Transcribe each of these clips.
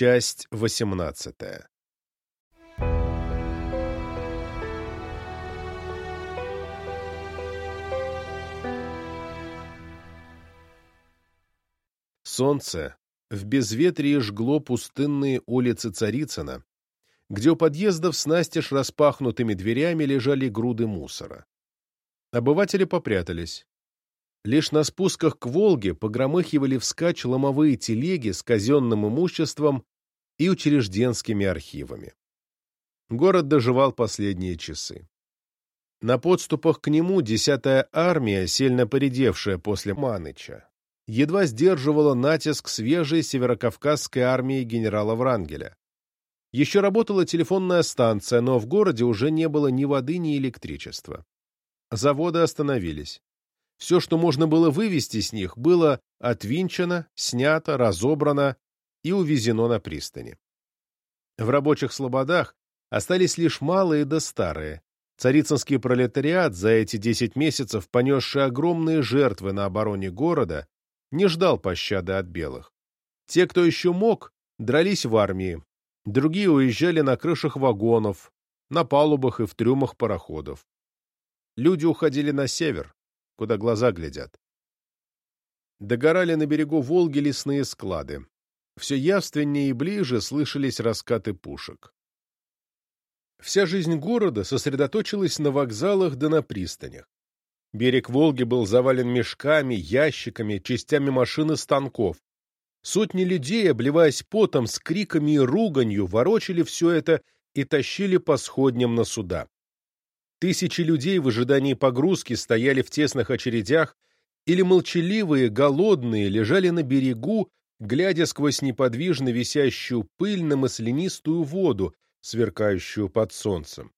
Часть восемнадцатая Солнце в безветрии жгло пустынные улицы Царицына, где у подъездов с настежь распахнутыми дверями лежали груды мусора. Обыватели попрятались. Лишь на спусках к Волге погромыхивали вскачь ломовые телеги с казенным имуществом и учрежденскими архивами. Город доживал последние часы. На подступах к нему десятая армия, сильно поредевшая после Маныча, едва сдерживала натиск свежей северокавказской армии генерала Врангеля. Еще работала телефонная станция, но в городе уже не было ни воды, ни электричества. Заводы остановились. Все, что можно было вывести с них, было отвинчено, снято, разобрано и увезено на пристани. В рабочих слободах остались лишь малые да старые. Царицынский пролетариат, за эти десять месяцев понесший огромные жертвы на обороне города, не ждал пощады от белых. Те, кто еще мог, дрались в армии, другие уезжали на крышах вагонов, на палубах и в трюмах пароходов. Люди уходили на север, куда глаза глядят. Догорали на берегу Волги лесные склады. Все явственнее и ближе слышались раскаты пушек. Вся жизнь города сосредоточилась на вокзалах да на пристанях. Берег Волги был завален мешками, ящиками, частями машин и станков. Сотни людей, обливаясь потом, с криками и руганью, ворочали все это и тащили по сходням на суда. Тысячи людей в ожидании погрузки стояли в тесных очередях или молчаливые, голодные, лежали на берегу, глядя сквозь неподвижно висящую пыль на маслянистую воду, сверкающую под солнцем.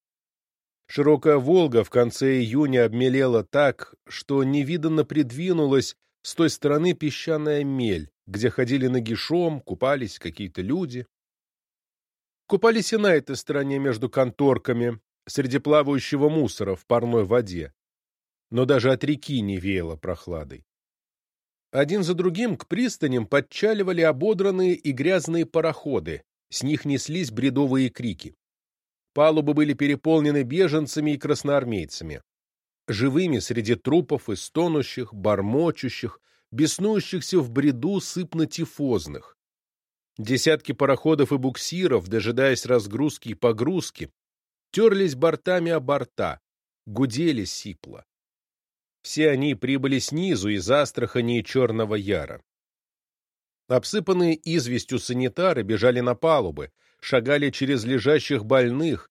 Широкая Волга в конце июня обмелела так, что невиданно придвинулась с той стороны песчаная мель, где ходили нагишом, купались какие-то люди. Купались и на этой стороне между конторками, среди плавающего мусора в парной воде, но даже от реки не веяло прохладой. Один за другим к пристаням подчаливали ободранные и грязные пароходы, с них неслись бредовые крики. Палубы были переполнены беженцами и красноармейцами. Живыми среди трупов и стонущих, бормочущих, беснующихся в бреду сыпно-тифозных. Десятки пароходов и буксиров, дожидаясь разгрузки и погрузки, терлись бортами о борта, гудели сипло. Все они прибыли снизу из Астрахани и Черного Яра. Обсыпанные известью санитары бежали на палубы, шагали через лежащих больных,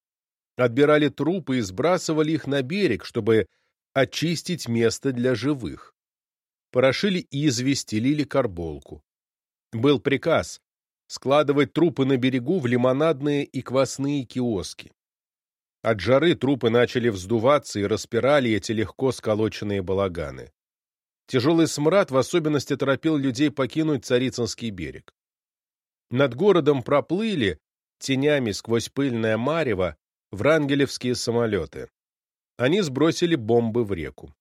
отбирали трупы и сбрасывали их на берег, чтобы очистить место для живых. Порошили известь и лили карболку. Был приказ складывать трупы на берегу в лимонадные и квасные киоски. От жары трупы начали вздуваться и распирали эти легко сколоченные балаганы. Тяжелый смрад в особенности торопил людей покинуть Царицынский берег. Над городом проплыли, тенями сквозь пыльное марево, врангелевские самолеты. Они сбросили бомбы в реку.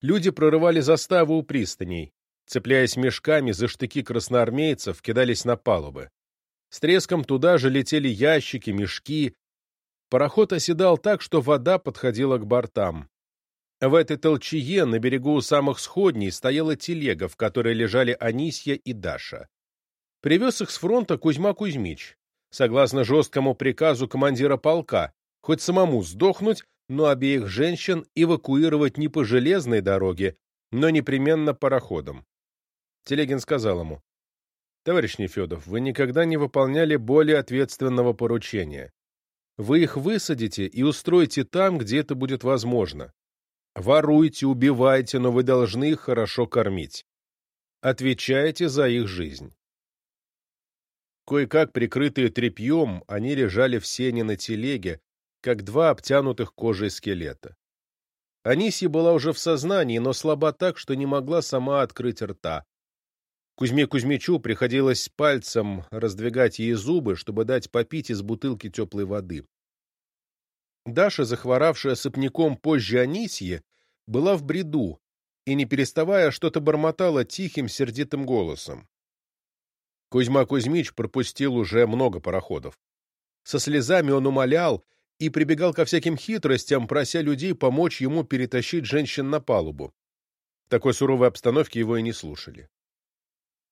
Люди прорывали заставу у пристаней, цепляясь мешками за штыки красноармейцев, кидались на палубы. С треском туда же летели ящики, мешки. Пароход оседал так, что вода подходила к бортам. В этой толчее на берегу у самых сходней стояла телега, в которой лежали Анисья и Даша. Привез их с фронта Кузьма Кузьмич, согласно жесткому приказу командира полка, хоть самому сдохнуть, но обеих женщин эвакуировать не по железной дороге, но непременно пароходом. Телегин сказал ему, «Товарищ Нефедов, вы никогда не выполняли более ответственного поручения. Вы их высадите и устроите там, где это будет возможно. Воруйте, убивайте, но вы должны их хорошо кормить. Отвечайте за их жизнь». Кое-как прикрытые тряпьем, они лежали в сене на телеге, как два обтянутых кожей скелета. Анисья была уже в сознании, но слаба так, что не могла сама открыть рта. Кузьме Кузьмичу приходилось пальцем раздвигать ей зубы, чтобы дать попить из бутылки теплой воды. Даша, захворавшая сопняком позже Анисье, была в бреду и, не переставая, что-то бормотала тихим, сердитым голосом. Кузьма Кузьмич пропустил уже много пароходов. Со слезами он умолял и прибегал ко всяким хитростям, прося людей помочь ему перетащить женщин на палубу. В такой суровой обстановке его и не слушали.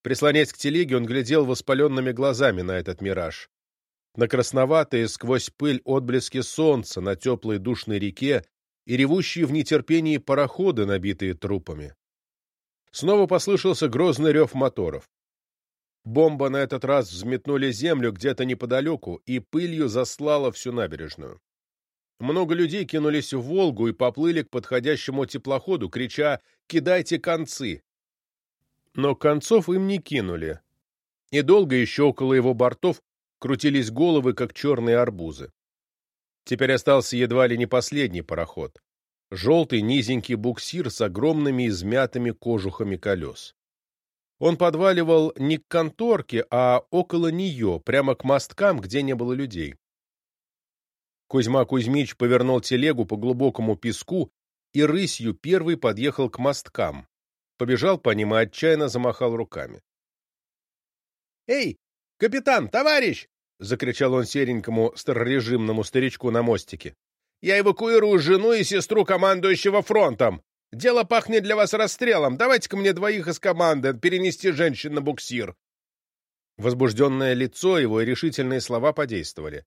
Прислонясь к телеге, он глядел воспаленными глазами на этот мираж. На красноватые сквозь пыль отблески солнца на теплой душной реке и ревущие в нетерпении пароходы, набитые трупами. Снова послышался грозный рев моторов. Бомба на этот раз взметнули землю где-то неподалеку и пылью заслала всю набережную. Много людей кинулись в Волгу и поплыли к подходящему теплоходу, крича «Кидайте концы!». Но концов им не кинули, и долго еще около его бортов крутились головы, как черные арбузы. Теперь остался едва ли не последний пароход. Желтый низенький буксир с огромными измятыми кожухами колес. Он подваливал не к конторке, а около нее, прямо к мосткам, где не было людей. Кузьма Кузьмич повернул телегу по глубокому песку и рысью первый подъехал к мосткам. Побежал по ним и отчаянно замахал руками. «Эй, капитан, товарищ!» — закричал он серенькому старорежимному старичку на мостике. «Я эвакуирую жену и сестру командующего фронтом! Дело пахнет для вас расстрелом. Давайте-ка мне двоих из команды перенести женщин на буксир. Возбужденное лицо его и решительные слова подействовали.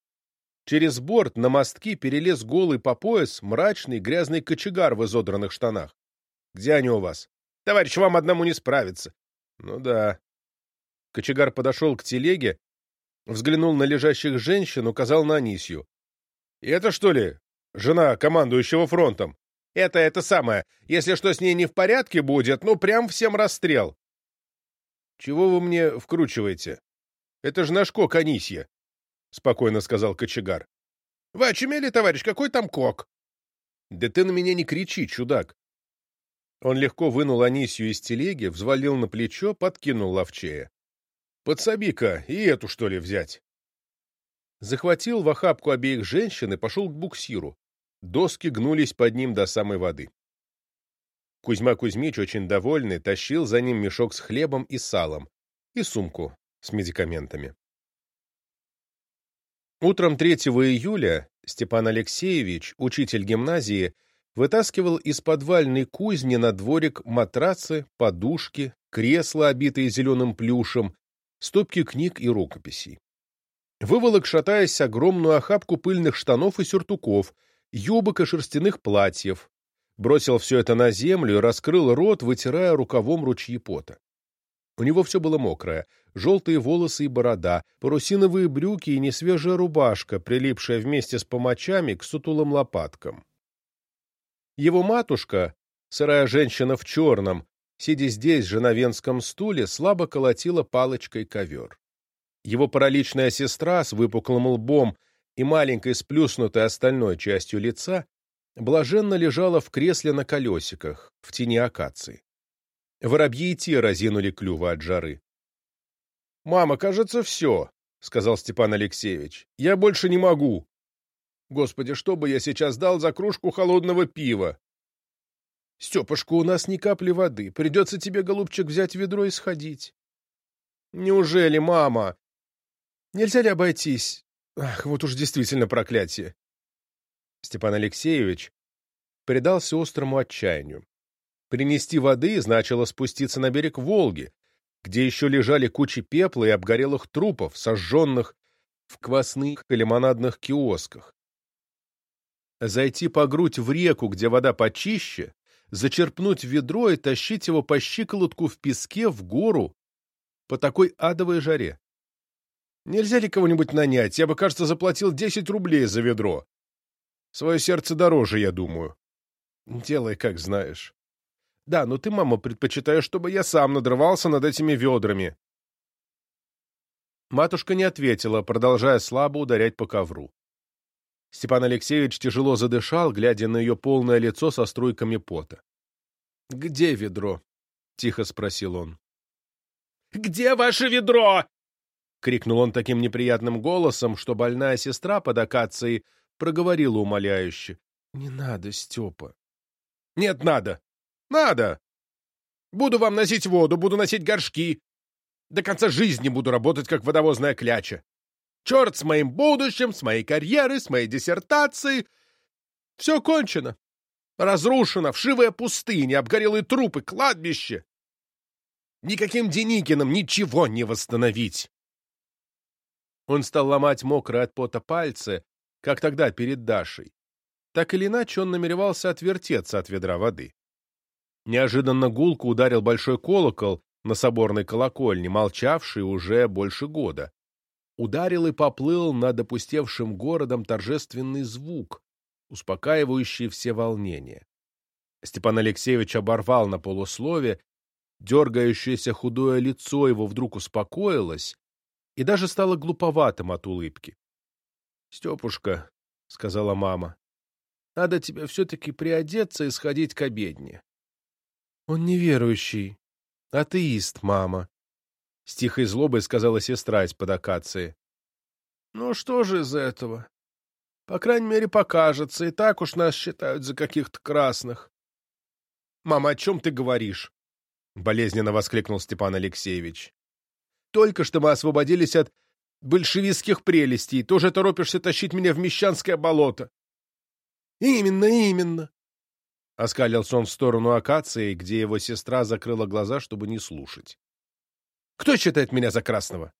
Через борт на мостки перелез голый по пояс мрачный грязный кочегар в изодранных штанах. — Где они у вас? — Товарищ, вам одному не справиться. — Ну да. Кочегар подошел к телеге, взглянул на лежащих женщин, указал на Анисью. — И это что ли жена командующего фронтом? Это это самое. Если что с ней не в порядке будет, ну, прям всем расстрел. Чего вы мне вкручиваете? Это же наш кок Анисья, — спокойно сказал кочегар. Вы очумели, товарищ? Какой там кок? Да ты на меня не кричи, чудак. Он легко вынул Анисью из телеги, взвалил на плечо, подкинул ловчея. Подсоби-ка и эту, что ли, взять. Захватил в охапку обеих женщин и пошел к буксиру. Доски гнулись под ним до самой воды. Кузьма Кузьмич, очень довольный, тащил за ним мешок с хлебом и салом и сумку с медикаментами. Утром 3 июля Степан Алексеевич, учитель гимназии, вытаскивал из подвальной кузни на дворик матрацы, подушки, кресла, обитые зеленым плюшем, стопки книг и рукописей. Выволок, шатаясь, огромную охапку пыльных штанов и сюртуков — юбок и шерстяных платьев, бросил все это на землю и раскрыл рот, вытирая рукавом ручьи пота. У него все было мокрое, желтые волосы и борода, парусиновые брюки и несвежая рубашка, прилипшая вместе с помочами к сутулым лопаткам. Его матушка, сырая женщина в черном, сидя здесь же на венском стуле, слабо колотила палочкой ковер. Его параличная сестра с выпуклым лбом и маленькой сплюснутой остальной частью лица, блаженно лежала в кресле на колесиках, в тени акации. Воробьи и те разинули клювы от жары. — Мама, кажется, все, — сказал Степан Алексеевич. — Я больше не могу. Господи, что бы я сейчас дал за кружку холодного пива? — Степушка, у нас ни капли воды. Придется тебе, голубчик, взять ведро и сходить. — Неужели, мама? Нельзя ли обойтись Ах, вот уж действительно проклятие. Степан Алексеевич предался острому отчаянию. Принести воды значило спуститься на берег Волги, где еще лежали кучи пепла и обгорелых трупов, сожженных в квасных и лимонадных киосках. Зайти по грудь в реку, где вода почище, зачерпнуть ведро и тащить его по щиколотку в песке в гору по такой адовой жаре. Нельзя ли кого-нибудь нанять? Я бы, кажется, заплатил десять рублей за ведро. Свое сердце дороже, я думаю. Делай, как знаешь. Да, но ты, мама, предпочитаешь, чтобы я сам надрывался над этими ведрами. Матушка не ответила, продолжая слабо ударять по ковру. Степан Алексеевич тяжело задышал, глядя на ее полное лицо со струйками пота. — Где ведро? — тихо спросил он. — Где ваше ведро? — крикнул он таким неприятным голосом, что больная сестра под акацией проговорила умоляюще. — Не надо, Степа. — Нет, надо. Надо. Буду вам носить воду, буду носить горшки. До конца жизни буду работать, как водовозная кляча. Черт с моим будущим, с моей карьерой, с моей диссертацией. Все кончено. Разрушено, вшивая пустыня, обгорелые трупы, кладбище. Никаким Деникиным ничего не восстановить. Он стал ломать мокрые от пота пальцы, как тогда перед Дашей. Так или иначе, он намеревался отвертеться от ведра воды. Неожиданно гулко ударил большой колокол на соборной колокольне, молчавший уже больше года. Ударил и поплыл над опустевшим городом торжественный звук, успокаивающий все волнения. Степан Алексеевич оборвал на полуслове, дергающееся худое лицо его вдруг успокоилось и даже стало глуповатым от улыбки. — Степушка, — сказала мама, — надо тебе все-таки приодеться и сходить к обедне. — Он неверующий, атеист, мама, — с тихой злобой сказала сестра из-под акации. — Ну что же из этого? По крайней мере, покажется, и так уж нас считают за каких-то красных. — Мама, о чем ты говоришь? — болезненно воскликнул Степан Алексеевич. Только что мы освободились от большевистских прелестей, тоже торопишься тащить меня в Мещанское болото. Именно, именно. Оскалился он в сторону акации, где его сестра закрыла глаза, чтобы не слушать. Кто считает меня за красного?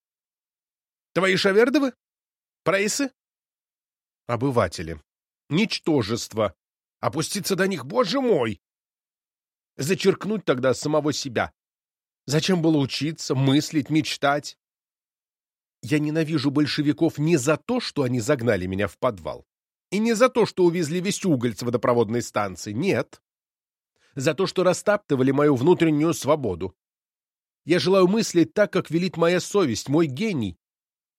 Твои шавердовы? Прайсы? Обыватели. Ничтожество. Опуститься до них, боже мой! Зачеркнуть тогда самого себя. Зачем было учиться, мыслить, мечтать? Я ненавижу большевиков не за то, что они загнали меня в подвал, и не за то, что увезли весь уголь с водопроводной станции, нет. За то, что растаптывали мою внутреннюю свободу. Я желаю мыслить так, как велит моя совесть, мой гений.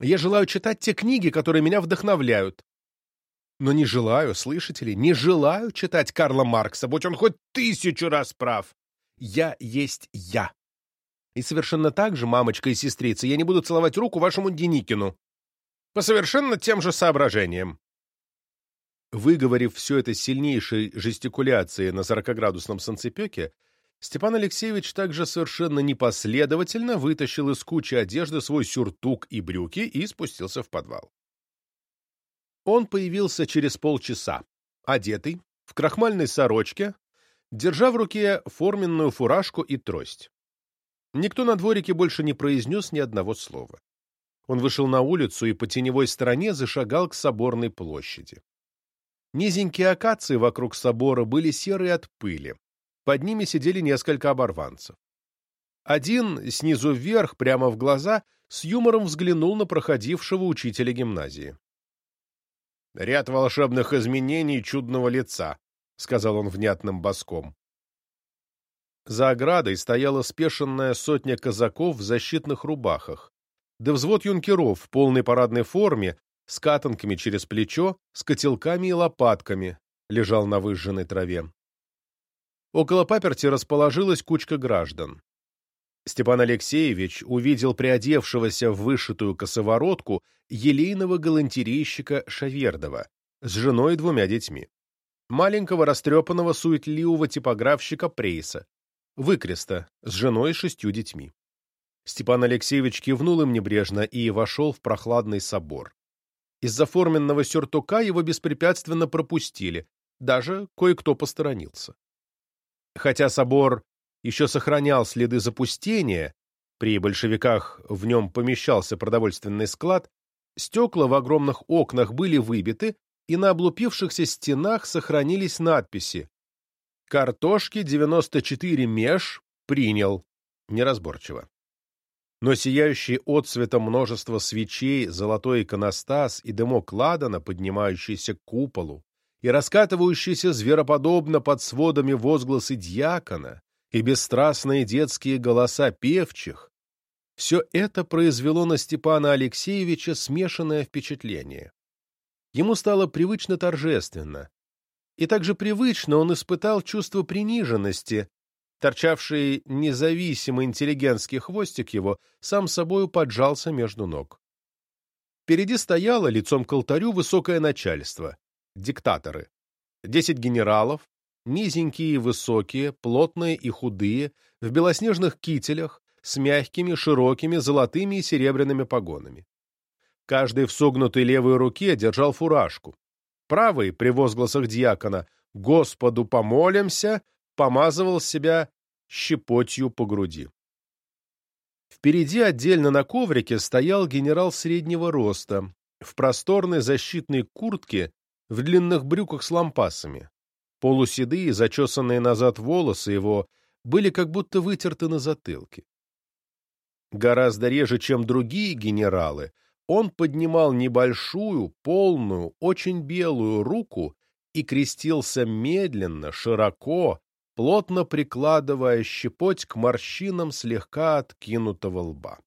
Я желаю читать те книги, которые меня вдохновляют. Но не желаю, слышите ли, не желаю читать Карла Маркса, будь он хоть тысячу раз прав. Я есть я. И совершенно так же, мамочка и сестрица, я не буду целовать руку вашему Деникину. По совершенно тем же соображениям. Выговорив все это сильнейшей жестикуляцией на сорокоградусном санцепёке, Степан Алексеевич также совершенно непоследовательно вытащил из кучи одежды свой сюртук и брюки и спустился в подвал. Он появился через полчаса, одетый, в крахмальной сорочке, держа в руке форменную фуражку и трость. Никто на дворике больше не произнес ни одного слова. Он вышел на улицу и по теневой стороне зашагал к соборной площади. Низенькие акации вокруг собора были серые от пыли. Под ними сидели несколько оборванцев. Один, снизу вверх, прямо в глаза, с юмором взглянул на проходившего учителя гимназии. «Ряд волшебных изменений чудного лица», — сказал он внятным боском. За оградой стояла спешенная сотня казаков в защитных рубахах, да взвод юнкеров в полной парадной форме, с катанками через плечо, с котелками и лопатками, лежал на выжженной траве. Около паперти расположилась кучка граждан. Степан Алексеевич увидел приодевшегося в вышитую косоворотку елейного галантерейщика Шавердова с женой и двумя детьми, маленького растрепанного суетливого типографщика Прейса, выкреста, с женой и шестью детьми. Степан Алексеевич кивнул им небрежно и вошел в прохладный собор. Из-за форменного сюртука его беспрепятственно пропустили, даже кое-кто посторонился. Хотя собор еще сохранял следы запустения, при большевиках в нем помещался продовольственный склад, стекла в огромных окнах были выбиты, и на облупившихся стенах сохранились надписи Картошки 94 меж принял. Неразборчиво. Но сияющий отцветом множество свечей, золотой иконостас и дымок ладана, поднимающийся к куполу, и раскатывающиеся звероподобно под сводами возгласы дьякона, и бесстрастные детские голоса певчих, все это произвело на Степана Алексеевича смешанное впечатление. Ему стало привычно торжественно, и также привычно он испытал чувство приниженности, торчавший независимо интеллигентский хвостик его сам собою поджался между ног. Впереди стояло лицом к алтарю высокое начальство, диктаторы, десять генералов, низенькие и высокие, плотные и худые, в белоснежных кителях, с мягкими, широкими, золотыми и серебряными погонами. Каждый в согнутой левой руке держал фуражку. Правый, при возгласах дьякона «Господу помолимся», помазывал себя щепотью по груди. Впереди отдельно на коврике стоял генерал среднего роста, в просторной защитной куртке, в длинных брюках с лампасами. Полуседые, зачесанные назад волосы его были как будто вытерты на затылке. Гораздо реже, чем другие генералы, он поднимал небольшую, полную, очень белую руку и крестился медленно, широко, плотно прикладывая щепоть к морщинам слегка откинутого лба.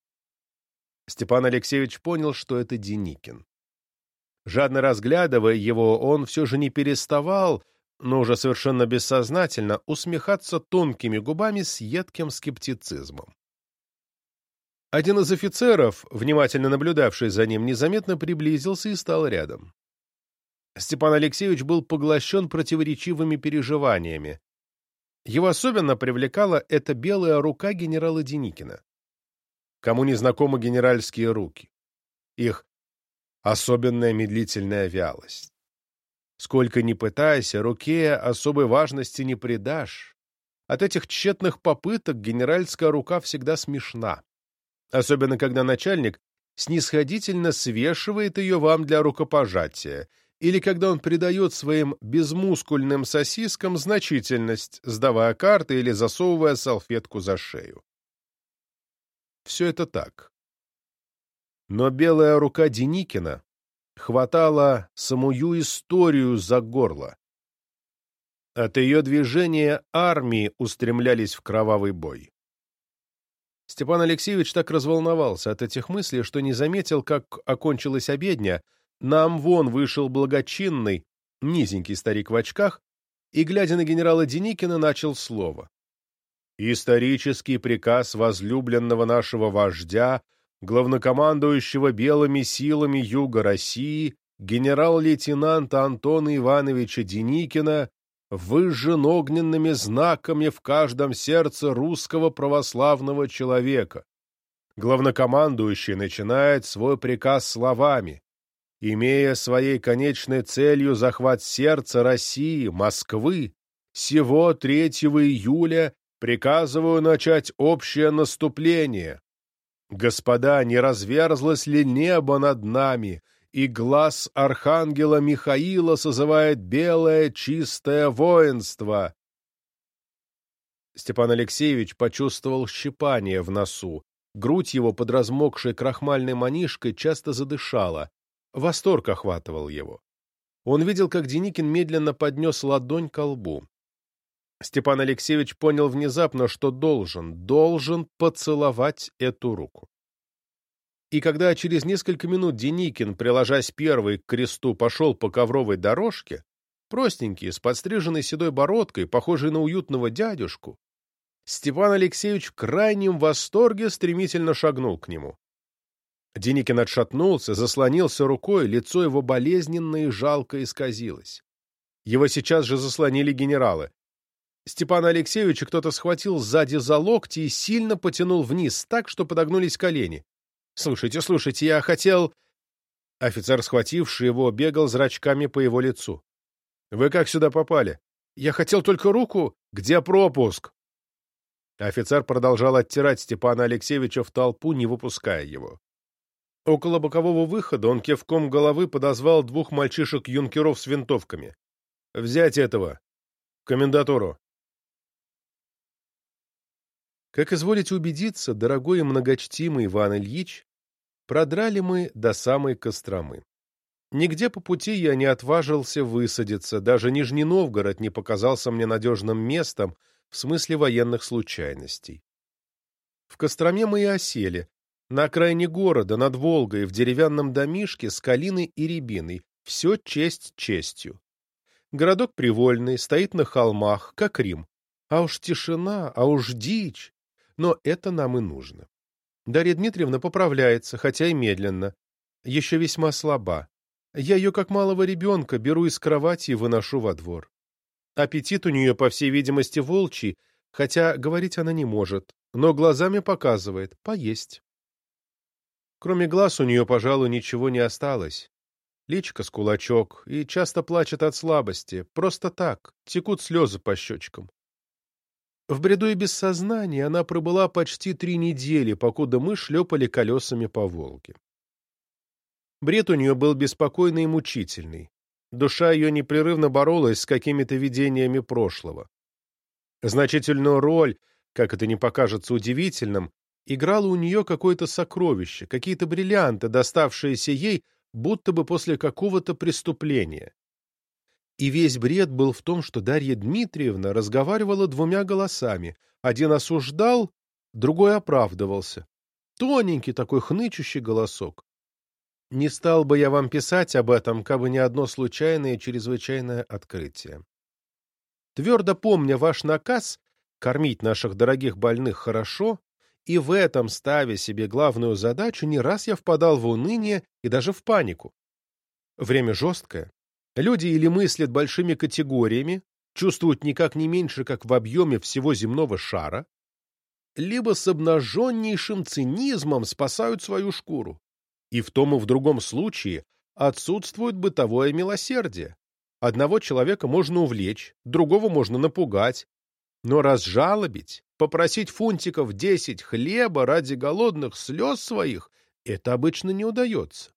Степан Алексеевич понял, что это Деникин. Жадно разглядывая его, он все же не переставал, но уже совершенно бессознательно, усмехаться тонкими губами с едким скептицизмом. Один из офицеров, внимательно наблюдавший за ним, незаметно приблизился и стал рядом. Степан Алексеевич был поглощен противоречивыми переживаниями. Его особенно привлекала эта белая рука генерала Деникина. Кому не знакомы генеральские руки? Их особенная медлительная вялость. Сколько ни пытайся, руке особой важности не придашь. От этих тщетных попыток генеральская рука всегда смешна. Особенно, когда начальник снисходительно свешивает ее вам для рукопожатия или когда он придает своим безмускульным сосискам значительность, сдавая карты или засовывая салфетку за шею. Все это так. Но белая рука Деникина хватала самую историю за горло. От ее движения армии устремлялись в кровавый бой. Степан Алексеевич так разволновался от этих мыслей, что не заметил, как окончилась обедня, нам вон вышел благочинный, низенький старик в очках, и, глядя на генерала Деникина, начал слово. «Исторический приказ возлюбленного нашего вождя, главнокомандующего белыми силами Юга России, генерал-лейтенанта Антона Ивановича Деникина, выжжен огненными знаками в каждом сердце русского православного человека. Главнокомандующий начинает свой приказ словами имея своей конечной целью захват сердца России, Москвы, сего 3 июля приказываю начать общее наступление. Господа, не разверзлось ли небо над нами, и глаз архангела Михаила созывает белое чистое воинство? Степан Алексеевич почувствовал щипание в носу. Грудь его под размокшей крахмальной манишкой часто задышала. Восторг охватывал его. Он видел, как Деникин медленно поднес ладонь к лбу. Степан Алексеевич понял внезапно, что должен, должен поцеловать эту руку. И когда через несколько минут Деникин, приложась первой к кресту, пошел по ковровой дорожке, простенький, с подстриженной седой бородкой, похожий на уютного дядюшку, Степан Алексеевич в крайнем восторге стремительно шагнул к нему. Деникин отшатнулся, заслонился рукой, лицо его болезненно и жалко исказилось. Его сейчас же заслонили генералы. Степана Алексеевича кто-то схватил сзади за локти и сильно потянул вниз, так, что подогнулись колени. «Слушайте, слушайте, я хотел...» Офицер, схвативший его, бегал зрачками по его лицу. «Вы как сюда попали? Я хотел только руку. Где пропуск?» Офицер продолжал оттирать Степана Алексеевича в толпу, не выпуская его. Около бокового выхода он кивком головы подозвал двух мальчишек-юнкеров с винтовками. «Взять этого! Комендатуру!» Как изволите убедиться, дорогой и многочтимый Иван Ильич, продрали мы до самой Костромы. Нигде по пути я не отважился высадиться, даже Нижний Новгород не показался мне надежным местом в смысле военных случайностей. В Костроме мы и осели, на окраине города, над Волгой, в деревянном домишке с калиной и рябиной. Все честь честью. Городок привольный, стоит на холмах, как Рим. А уж тишина, а уж дичь. Но это нам и нужно. Дарья Дмитриевна поправляется, хотя и медленно. Еще весьма слаба. Я ее, как малого ребенка, беру из кровати и выношу во двор. Аппетит у нее, по всей видимости, волчий, хотя говорить она не может, но глазами показывает «поесть». Кроме глаз у нее, пожалуй, ничего не осталось. Личка с кулачок и часто плачет от слабости. Просто так, текут слезы по щечкам. В бреду и без сознания она пробыла почти три недели, покуда мы шлепали колесами по Волге. Бред у нее был беспокойный и мучительный. Душа ее непрерывно боролась с какими-то видениями прошлого. Значительную роль, как это не покажется удивительным, играло у нее какое-то сокровище, какие-то бриллианты, доставшиеся ей будто бы после какого-то преступления. И весь бред был в том, что Дарья Дмитриевна разговаривала двумя голосами. Один осуждал, другой оправдывался. Тоненький такой хнычущий голосок. Не стал бы я вам писать об этом, как бы не одно случайное и чрезвычайное открытие. Твердо помня ваш наказ кормить наших дорогих больных хорошо, и в этом ставя себе главную задачу, не раз я впадал в уныние и даже в панику. Время жесткое. Люди или мыслят большими категориями, чувствуют никак не меньше, как в объеме всего земного шара, либо с обнаженнейшим цинизмом спасают свою шкуру. И в том и в другом случае отсутствует бытовое милосердие. Одного человека можно увлечь, другого можно напугать, но разжалобить, попросить фунтиков десять хлеба ради голодных слез своих — это обычно не удается.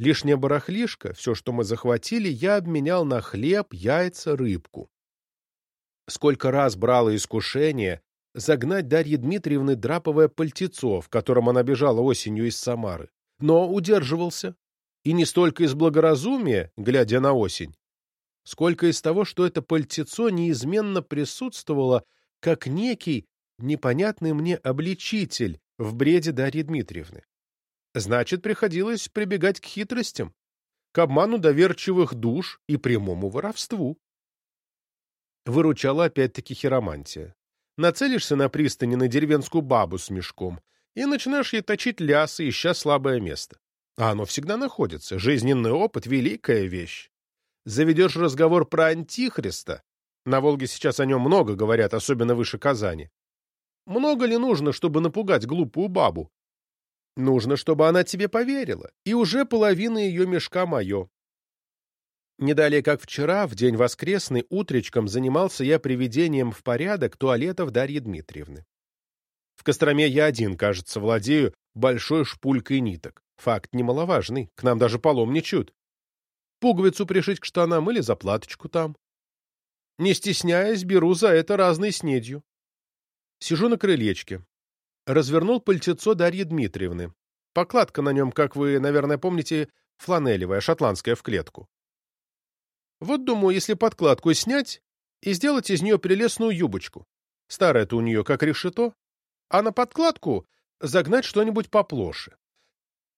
Лишняя барахлишка, все, что мы захватили, я обменял на хлеб, яйца, рыбку. Сколько раз брало искушение загнать Дарье Дмитриевны драповое пальтецо, в котором она бежала осенью из Самары, но удерживался. И не столько из благоразумия, глядя на осень, сколько из того, что это пальтецо неизменно присутствовало как некий непонятный мне обличитель в бреде Дарьи Дмитриевны. Значит, приходилось прибегать к хитростям, к обману доверчивых душ и прямому воровству. Выручала опять-таки хиромантия нацелишься на пристани на деревенскую бабу с мешком и начинаешь ей точить лясы, ища слабое место. А оно всегда находится. Жизненный опыт — великая вещь. Заведешь разговор про Антихриста. На Волге сейчас о нем много говорят, особенно выше Казани. Много ли нужно, чтобы напугать глупую бабу? Нужно, чтобы она тебе поверила, и уже половина ее мешка мое. Не далее, как вчера, в день воскресный, утречком занимался я приведением в порядок туалетов Дарьи Дмитриевны. В Костроме я один, кажется, владею большой шпулькой ниток. Факт немаловажный, к нам даже паломничают. Пуговицу пришить к штанам или заплаточку там. Не стесняясь, беру за это разной снедью. Сижу на крылечке. Развернул пальтецо Дарьи Дмитриевны. Покладка на нем, как вы, наверное, помните, фланелевая, шотландская в клетку. Вот думаю, если подкладку снять и сделать из нее прелестную юбочку. Старая-то у нее как решето, а на подкладку загнать что-нибудь поплоше.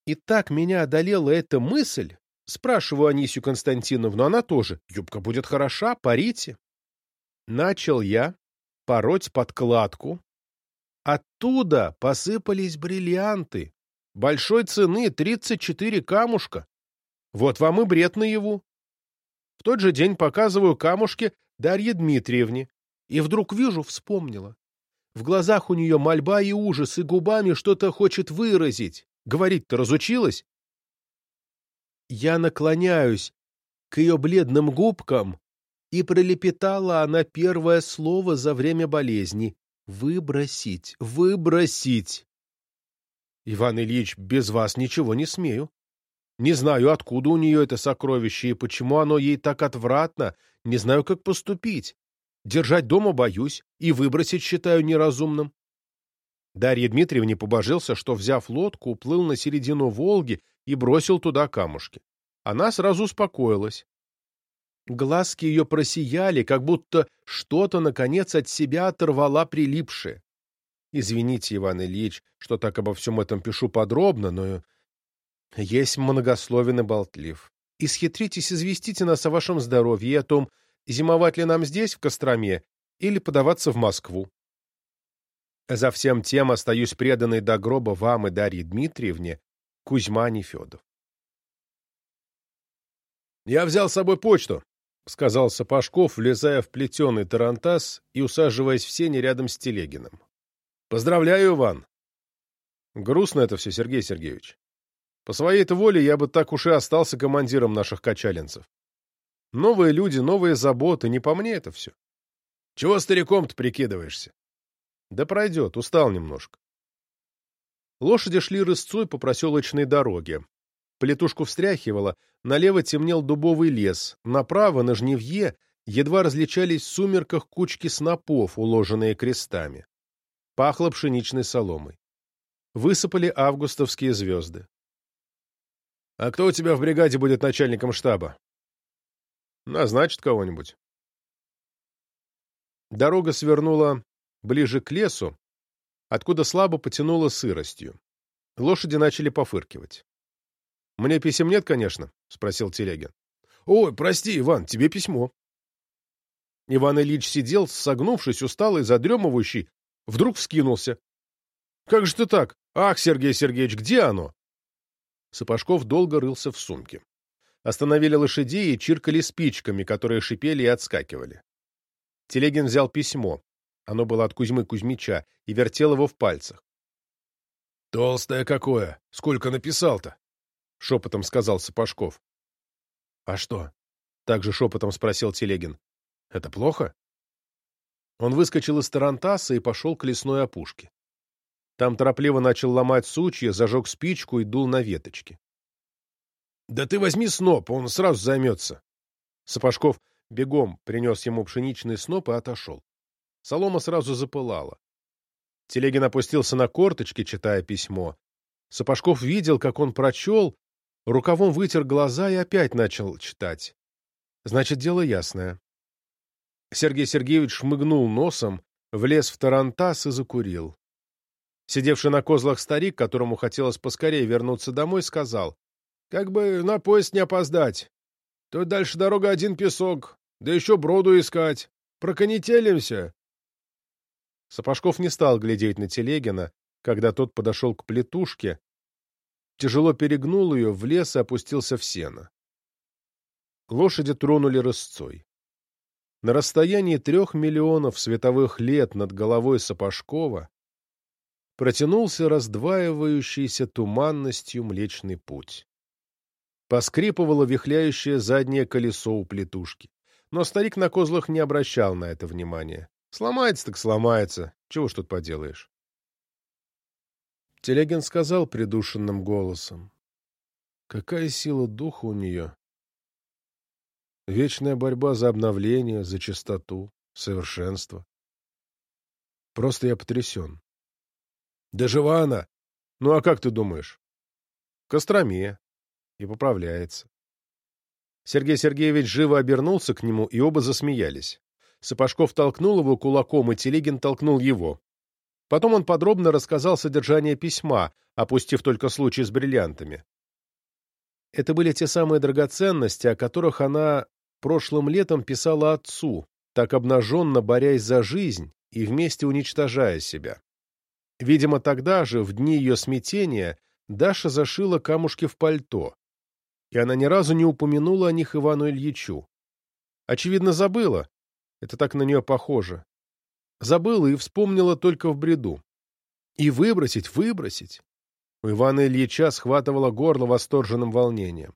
И так меня одолела эта мысль, спрашиваю Анисию Константиновну, она тоже, юбка будет хороша, парите. Начал я пороть подкладку. Оттуда посыпались бриллианты. Большой цены 34 камушка. Вот вам и бред наяву. В тот же день показываю камушки Дарье Дмитриевне, и вдруг вижу, вспомнила. В глазах у нее мольба и ужас, и губами что-то хочет выразить. Говорить-то разучилась? Я наклоняюсь к ее бледным губкам, и пролепетала она первое слово за время болезни. «Выбросить! Выбросить!» «Иван Ильич, без вас ничего не смею. Не знаю, откуда у нее это сокровище и почему оно ей так отвратно, не знаю, как поступить. Держать дома боюсь и выбросить считаю неразумным. Дарья Дмитриевне побожился, что, взяв лодку, уплыл на середину Волги и бросил туда камушки. Она сразу успокоилась. Глазки ее просияли, как будто что-то, наконец, от себя оторвала прилипшее. Извините, Иван Ильич, что так обо всем этом пишу подробно, но есть многословен и болтлив. Исхитритесь, известите нас о вашем здоровье и о том, зимовать ли нам здесь, в Костроме, или подаваться в Москву. За всем тем остаюсь преданный до гроба вам и Дарье Дмитриевне, Кузьма Нефедов. «Я взял с собой почту», — сказал Сапожков, влезая в плетеный тарантас и усаживаясь в сене рядом с Телегиным. Поздравляю, Иван. Грустно это все, Сергей Сергеевич. По своей-то воле я бы так уж и остался командиром наших качалинцев. Новые люди, новые заботы, не по мне это все. Чего стариком-то прикидываешься? Да пройдет, устал немножко. Лошади шли рысцой по проселочной дороге. Плетушку встряхивало, налево темнел дубовый лес, направо, на жневье, едва различались в сумерках кучки снопов, уложенные крестами. Пахло пшеничной соломой. Высыпали августовские звезды. — А кто у тебя в бригаде будет начальником штаба? — Назначит кого-нибудь. Дорога свернула ближе к лесу, откуда слабо потянуло сыростью. Лошади начали пофыркивать. — Мне писем нет, конечно? — спросил Телегин. — Ой, прости, Иван, тебе письмо. Иван Ильич сидел, согнувшись, усталый, задремывающий, вдруг вскинулся. — Как же ты так? Ах, Сергей Сергеевич, где оно? Сапожков долго рылся в сумке. Остановили лошадей и чиркали спичками, которые шипели и отскакивали. Телегин взял письмо. Оно было от Кузьмы Кузьмича, и вертел его в пальцах. — Толстое какое! Сколько написал-то? — шепотом сказал Сапожков. — А что? — также шепотом спросил Телегин. — Это плохо? Он выскочил из тарантаса и пошел к лесной опушке. Там торопливо начал ломать сучья, зажег спичку и дул на веточки. — Да ты возьми сноп, он сразу займется. Сапожков бегом принес ему пшеничный сноп и отошел. Солома сразу запылала. Телегин опустился на корточки, читая письмо. Сапожков видел, как он прочел, рукавом вытер глаза и опять начал читать. Значит, дело ясное. Сергей Сергеевич шмыгнул носом, влез в тарантас и закурил. Сидевший на козлах старик, которому хотелось поскорее вернуться домой, сказал, «Как бы на поезд не опоздать. Тут дальше дорога один песок, да еще броду искать. Проконетелимся. Сапожков не стал глядеть на Телегина, когда тот подошел к плетушке, тяжело перегнул ее, влез и опустился в сено. Лошади тронули рысцой. На расстоянии трех миллионов световых лет над головой Сапожкова протянулся раздваивающийся туманностью Млечный Путь. Поскрипывало вихляющее заднее колесо у плетушки. Но старик на козлах не обращал на это внимания. Сломается так сломается. Чего ж тут поделаешь? Телегин сказал придушенным голосом. Какая сила духа у нее? Вечная борьба за обновление, за чистоту, совершенство. Просто я потрясен. Да жива она! Ну а как ты думаешь? В Костроме. И поправляется. Сергей Сергеевич живо обернулся к нему, и оба засмеялись. Сапожков толкнул его кулаком, и Телегин толкнул его. Потом он подробно рассказал содержание письма, опустив только случай с бриллиантами. Это были те самые драгоценности, о которых она прошлым летом писала отцу, так обнаженно борясь за жизнь и вместе уничтожая себя. Видимо, тогда же, в дни ее смятения, Даша зашила камушки в пальто, и она ни разу не упомянула о них Ивану Ильичу. Очевидно, забыла. Это так на нее похоже. Забыла и вспомнила только в бреду. И выбросить, выбросить. У Ивана Ильича схватывало горло восторженным волнением.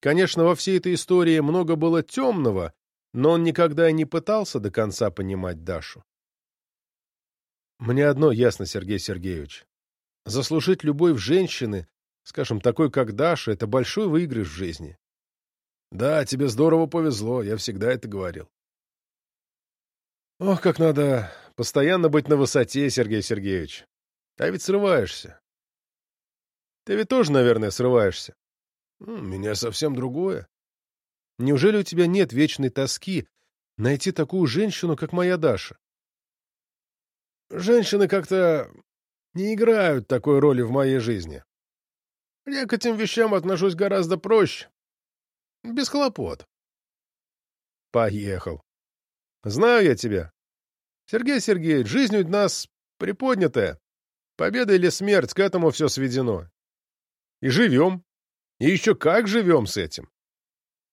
Конечно, во всей этой истории много было темного, но он никогда и не пытался до конца понимать Дашу. Мне одно ясно, Сергей Сергеевич. Заслужить любовь женщины Скажем, такой, как Даша, это большой выигрыш в жизни. Да, тебе здорово повезло, я всегда это говорил. Ох, как надо постоянно быть на высоте, Сергей Сергеевич. А ведь срываешься. Ты ведь тоже, наверное, срываешься. У меня совсем другое. Неужели у тебя нет вечной тоски найти такую женщину, как моя Даша? Женщины как-то не играют такой роли в моей жизни. Я к этим вещам отношусь гораздо проще. Без хлопот. Поехал. Знаю я тебя. Сергей Сергеевич, жизнь у нас приподнятая. Победа или смерть, к этому все сведено. И живем. И еще как живем с этим.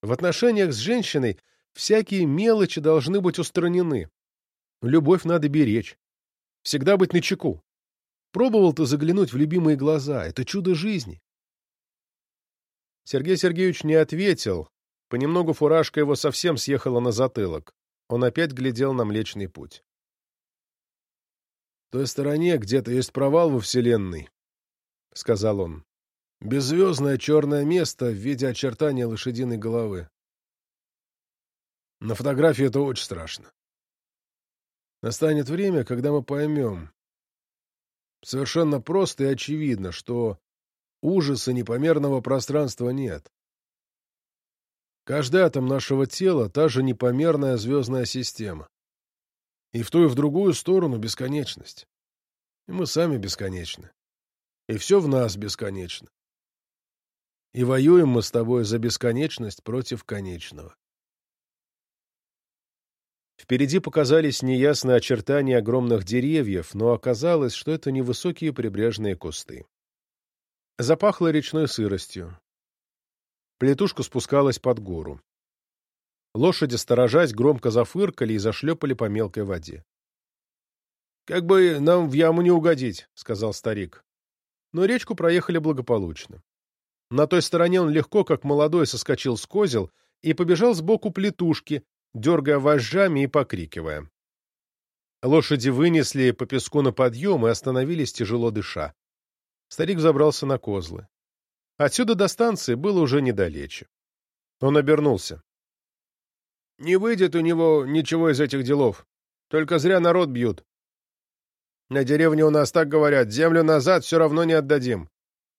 В отношениях с женщиной всякие мелочи должны быть устранены. Любовь надо беречь. Всегда быть начеку. Пробовал ты заглянуть в любимые глаза. Это чудо жизни. Сергей Сергеевич не ответил. Понемногу фуражка его совсем съехала на затылок. Он опять глядел на Млечный Путь. «В той стороне где-то есть провал во Вселенной», — сказал он. «Беззвездное черное место в виде очертания лошадиной головы. На фотографии это очень страшно. Настанет время, когда мы поймем. Совершенно просто и очевидно, что ужаса непомерного пространства нет. Каждый атом нашего тела — та же непомерная звездная система. И в ту и в другую сторону бесконечность. И мы сами бесконечны. И все в нас бесконечно. И воюем мы с тобой за бесконечность против конечного. Впереди показались неясные очертания огромных деревьев, но оказалось, что это невысокие прибрежные кусты. Запахло речной сыростью. Плетушка спускалась под гору. Лошади, сторожась, громко зафыркали и зашлепали по мелкой воде. — Как бы нам в яму не угодить, — сказал старик. Но речку проехали благополучно. На той стороне он легко, как молодой, соскочил с козел и побежал сбоку плетушки, дергая вожжами и покрикивая. Лошади вынесли по песку на подъем и остановились, тяжело дыша. Старик забрался на козлы. Отсюда до станции было уже недалече. Он обернулся. «Не выйдет у него ничего из этих делов. Только зря народ бьют. На деревне у нас так говорят, землю назад все равно не отдадим.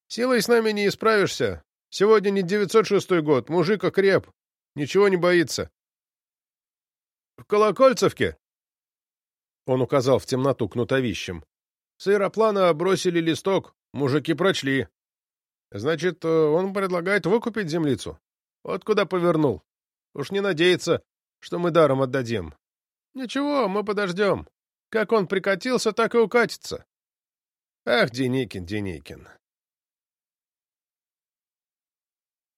Силой с нами не исправишься. Сегодня не 906 год, мужик окреп, ничего не боится. В Колокольцевке, он указал в темноту кнутовищем, с аэроплана бросили листок, мужики прочли. Значит, э, он предлагает выкупить землицу. Вот куда повернул. Уж не надеется, что мы даром отдадим. Ничего, мы подождем. Как он прикатился, так и укатится. Ах, Деникин, Деникин.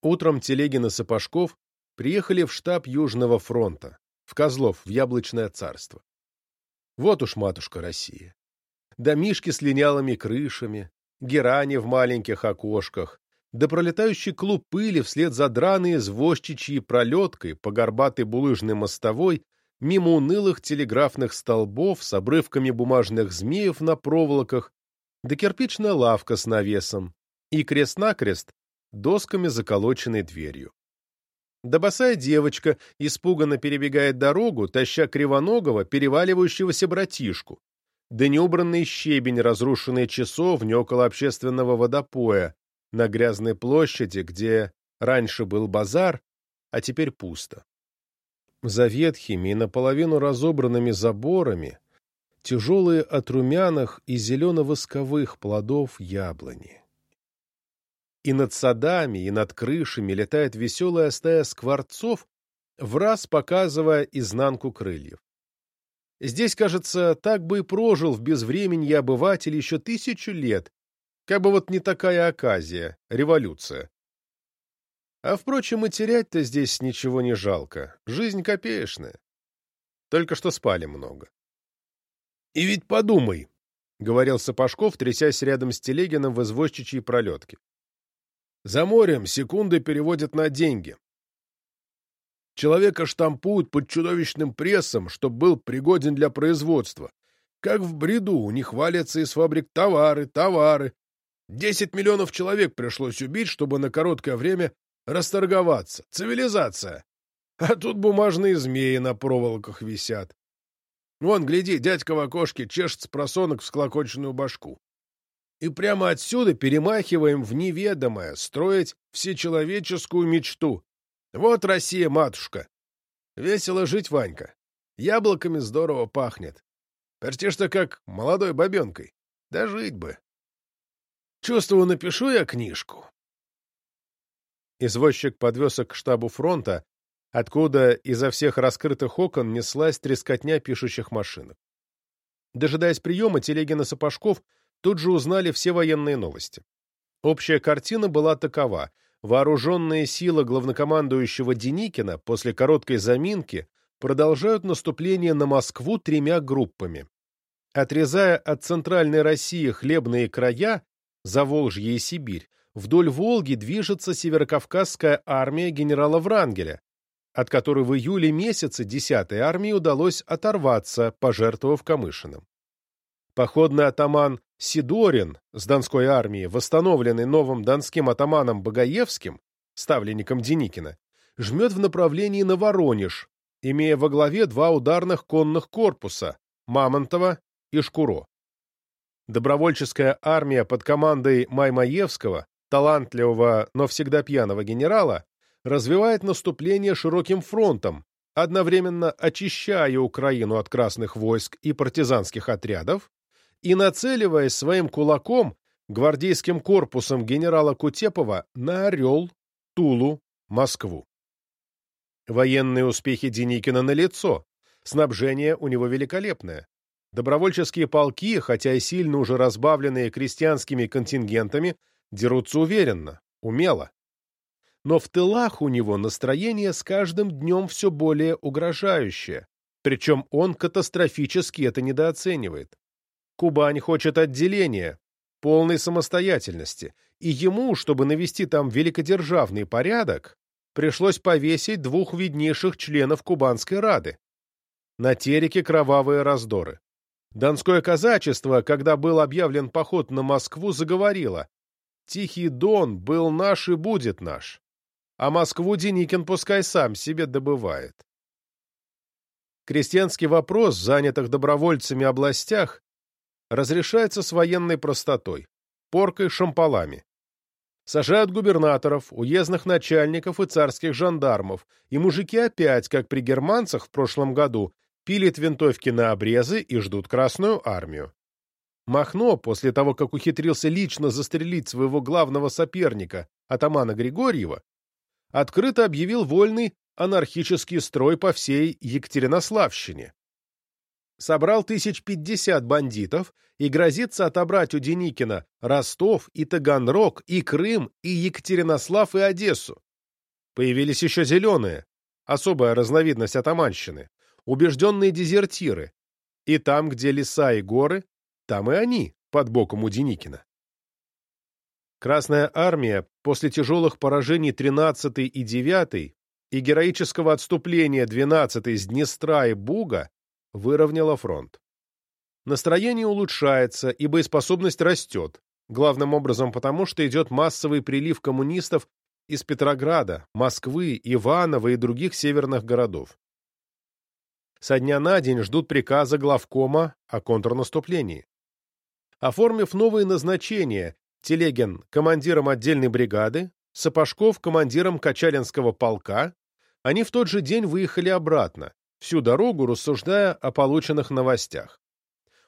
Утром Телегин и Сапожков приехали в штаб Южного фронта в Козлов, в Яблочное царство. Вот уж матушка Россия. Домишки с линялыми крышами, герани в маленьких окошках, да пролетающий клуб пыли вслед за драные извозчичьей пролеткой по горбатой булыжной мостовой мимо унылых телеграфных столбов с обрывками бумажных змеев на проволоках, да кирпичная лавка с навесом и крест-накрест досками заколоченной дверью. Да босая девочка испуганно перебегает дорогу, таща кривоногого, переваливающегося братишку. Да неубранный щебень разрушенной часовни около общественного водопоя, на грязной площади, где раньше был базар, а теперь пусто. За ветхими и наполовину разобранными заборами тяжелые от румяных и зелено-восковых плодов яблони. И над садами, и над крышами летает веселая стая скворцов, в раз показывая изнанку крыльев. Здесь, кажется, так бы и прожил в безвременье обыватель еще тысячу лет, как бы вот не такая оказия, революция. А, впрочем, и терять-то здесь ничего не жалко. Жизнь копеечная. Только что спали много. «И ведь подумай», — говорил Сапожков, трясясь рядом с Телегином в извозчичьей пролетке. За морем секунды переводят на деньги. Человека штампуют под чудовищным прессом, чтобы был пригоден для производства. Как в бреду, у них валятся из фабрик товары, товары. Десять миллионов человек пришлось убить, чтобы на короткое время расторговаться. Цивилизация. А тут бумажные змеи на проволоках висят. Вон, гляди, дядька в окошке чешет с просонок в склокоченную башку и прямо отсюда перемахиваем в неведомое, строить всечеловеческую мечту. Вот Россия, матушка. Весело жить, Ванька. Яблоками здорово пахнет. Почти что как молодой бабенкой. Да жить бы. Чувствую, напишу я книжку. Извозчик подвез к штабу фронта, откуда изо всех раскрытых окон неслась трескотня пишущих машинок. Дожидаясь приема, Телегин и Сапожков тут же узнали все военные новости. Общая картина была такова. Вооруженные силы главнокомандующего Деникина после короткой заминки продолжают наступление на Москву тремя группами. Отрезая от центральной России хлебные края, Заволжье и Сибирь, вдоль Волги движется северокавказская армия генерала Врангеля, от которой в июле месяце 10-й армии удалось оторваться, пожертвовав Камышиным. Походный атаман Сидорин с Донской армии, восстановленный новым донским атаманом Багаевским, ставленником Деникина, жмет в направлении на Воронеж, имея во главе два ударных конных корпуса – Мамонтова и Шкуро. Добровольческая армия под командой Маймаевского, талантливого, но всегда пьяного генерала, развивает наступление широким фронтом, одновременно очищая Украину от красных войск и партизанских отрядов и нацеливаясь своим кулаком, гвардейским корпусом генерала Кутепова, на Орел, Тулу, Москву. Военные успехи Деникина налицо, снабжение у него великолепное. Добровольческие полки, хотя и сильно уже разбавленные крестьянскими контингентами, дерутся уверенно, умело. Но в тылах у него настроение с каждым днем все более угрожающее, причем он катастрофически это недооценивает. Кубань хочет отделения, полной самостоятельности, и ему, чтобы навести там великодержавный порядок, пришлось повесить двух виднейших членов Кубанской Рады. На тереке кровавые раздоры. Донское казачество, когда был объявлен поход на Москву, заговорило «Тихий Дон был наш и будет наш, а Москву Деникин пускай сам себе добывает». Крестьянский вопрос в занятых добровольцами областях разрешается с военной простотой, поркой шампалами. Сажают губернаторов, уездных начальников и царских жандармов, и мужики опять, как при германцах в прошлом году, пилят винтовки на обрезы и ждут Красную армию. Махно, после того, как ухитрился лично застрелить своего главного соперника, атамана Григорьева, открыто объявил вольный анархический строй по всей Екатеринославщине. Собрал тысяч пятьдесят бандитов и грозится отобрать у Деникина Ростов и Таганрог, и Крым, и Екатеринослав, и Одессу. Появились еще зеленые, особая разновидность атаманщины, убежденные дезертиры. И там, где леса и горы, там и они, под боком у Деникина. Красная армия после тяжелых поражений 13-й и 9-й и героического отступления 12-й с Днестра и Буга выровняла фронт. Настроение улучшается, и боеспособность растет, главным образом потому, что идет массовый прилив коммунистов из Петрограда, Москвы, Иваново и других северных городов со дня на день ждут приказа главкома о контрнаступлении. Оформив новые назначения, Телегин – командиром отдельной бригады, Сапожков – командиром Качалинского полка, они в тот же день выехали обратно, всю дорогу рассуждая о полученных новостях.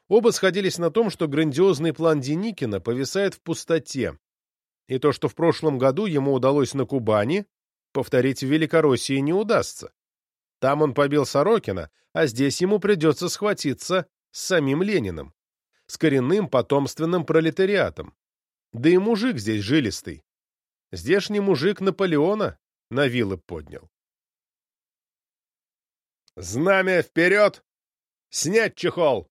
Оба сходились на том, что грандиозный план Деникина повисает в пустоте, и то, что в прошлом году ему удалось на Кубани, повторить в Великороссии не удастся. Там он побил Сорокина, а здесь ему придется схватиться с самим Лениным, с коренным потомственным пролетариатом. Да и мужик здесь жилистый. Здешний мужик Наполеона на вилы поднял. «Знамя вперед! Снять чехол!»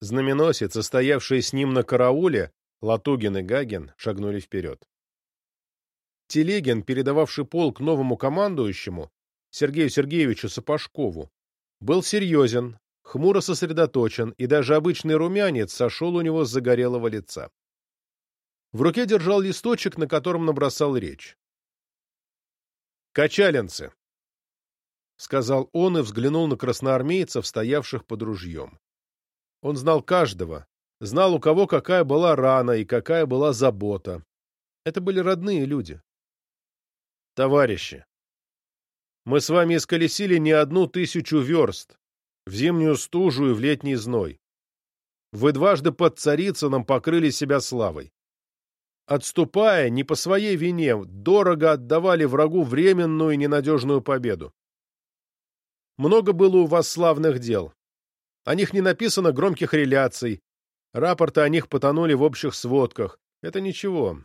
Знаменосец, стоявшие с ним на карауле, Латугин и Гагин шагнули вперед. Телегин, передававший полк новому командующему, Сергею Сергеевичу Сапожкову, был серьезен, хмуро сосредоточен, и даже обычный румянец сошел у него с загорелого лица. В руке держал листочек, на котором набросал речь. «Качалинцы», — сказал он и взглянул на красноармейцев, стоявших под ружьем. Он знал каждого, знал, у кого какая была рана и какая была забота. Это были родные люди. «Товарищи», мы с вами исколесили не одну тысячу верст, в зимнюю стужу и в летний зной. Вы дважды под Царицыном покрыли себя славой. Отступая, не по своей вине, дорого отдавали врагу временную и ненадежную победу. Много было у вас славных дел. О них не написано громких реляций. Рапорты о них потонули в общих сводках. Это ничего.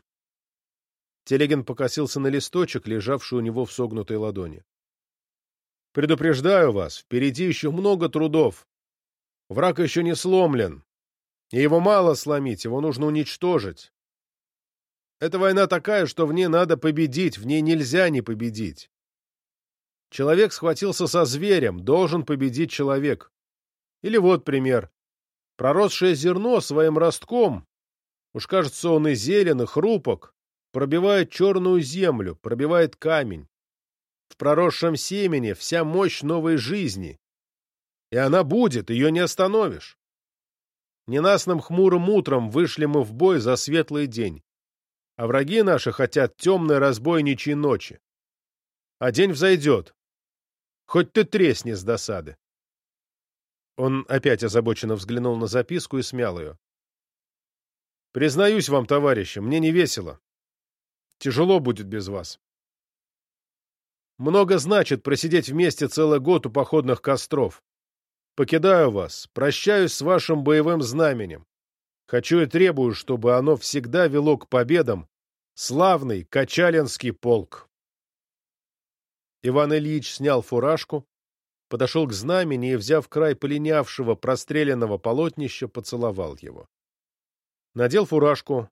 Телегин покосился на листочек, лежавший у него в согнутой ладони. Предупреждаю вас, впереди еще много трудов. Враг еще не сломлен. И его мало сломить, его нужно уничтожить. Эта война такая, что в ней надо победить, в ней нельзя не победить. Человек схватился со зверем, должен победить человек. Или вот пример. Проросшее зерно своим ростком, уж кажется, он и зелен, и хрупок, пробивает черную землю, пробивает камень. В проросшем семени вся мощь новой жизни. И она будет, ее не остановишь. Ненастным хмурым утром вышли мы в бой за светлый день, а враги наши хотят темной разбойничьей ночи. А день взойдет. Хоть ты тресни с досады. Он опять озабоченно взглянул на записку и смял ее. «Признаюсь вам, товарищи, мне не весело. Тяжело будет без вас. Много значит просидеть вместе целый год у походных костров. Покидаю вас, прощаюсь с вашим боевым знаменем. Хочу и требую, чтобы оно всегда вело к победам славный Качалинский полк. Иван Ильич снял фуражку, подошел к знамени и, взяв край полинявшего, простреленного полотнища, поцеловал его. Надел фуражку,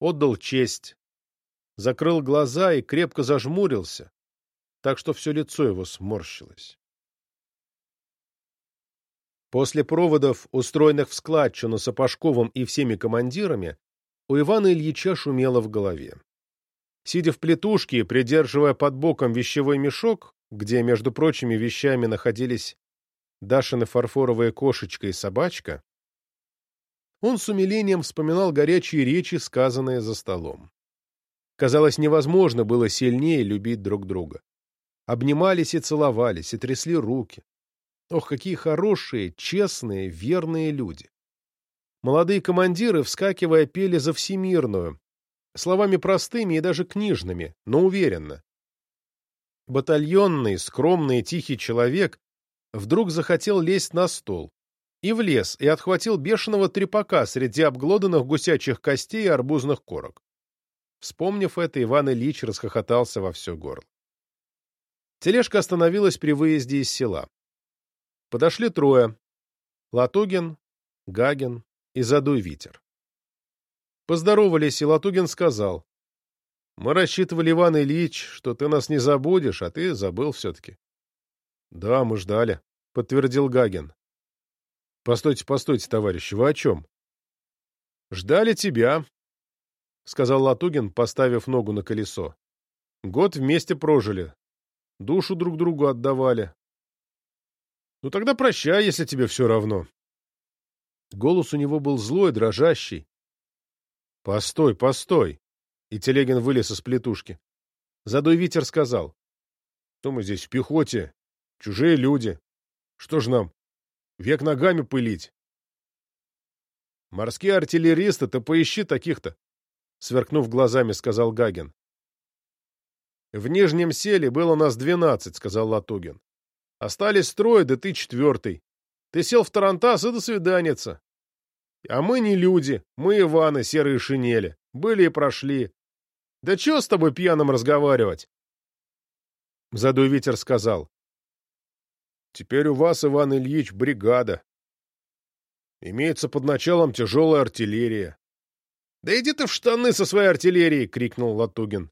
отдал честь, закрыл глаза и крепко зажмурился, так что все лицо его сморщилось. После проводов, устроенных в складчину Сапожковым и всеми командирами, у Ивана Ильича шумело в голове. Сидя в плитушке придерживая под боком вещевой мешок, где, между прочими вещами, находились Дашины фарфоровая кошечка и собачка, он с умилением вспоминал горячие речи, сказанные за столом. Казалось, невозможно было сильнее любить друг друга. Обнимались и целовались, и трясли руки. Ох, какие хорошие, честные, верные люди! Молодые командиры, вскакивая, пели за всемирную, словами простыми и даже книжными, но уверенно. Батальонный, скромный тихий человек вдруг захотел лезть на стол. И влез, и отхватил бешеного трепака среди обглоданных гусячих костей и арбузных корок. Вспомнив это, Иван Ильич расхохотался во все горло. Тележка остановилась при выезде из села. Подошли трое. Латугин, Гагин и Задуй Витер. Поздоровались, и Латугин сказал. «Мы рассчитывали, Иван Ильич, что ты нас не забудешь, а ты забыл все-таки». «Да, мы ждали», — подтвердил Гагин. «Постойте, постойте, товарищи, вы о чем?» «Ждали тебя», — сказал Латугин, поставив ногу на колесо. «Год вместе прожили, душу друг другу отдавали. Ну тогда прощай, если тебе все равно. Голос у него был злой, дрожащий. Постой, постой. И Телегин вылез из плетушки. Задой ветер сказал. Что мы здесь в пехоте? Чужие люди. Что ж нам, век ногами пылить? Морские артиллеристы-то поищи таких-то, сверкнув глазами, сказал Гагин. В Нижнем селе было нас двенадцать, сказал Латугин. Остались трое, да ты четвертый. Ты сел в Тарантас и до свиданица. А мы не люди, мы Иваны, серые шинели. Были и прошли. Да чё с тобой пьяным разговаривать? Задуй ветер сказал. Теперь у вас, Иван Ильич, бригада. Имеется под началом тяжелая артиллерия. Да иди ты в штаны со своей артиллерией, крикнул Латугин.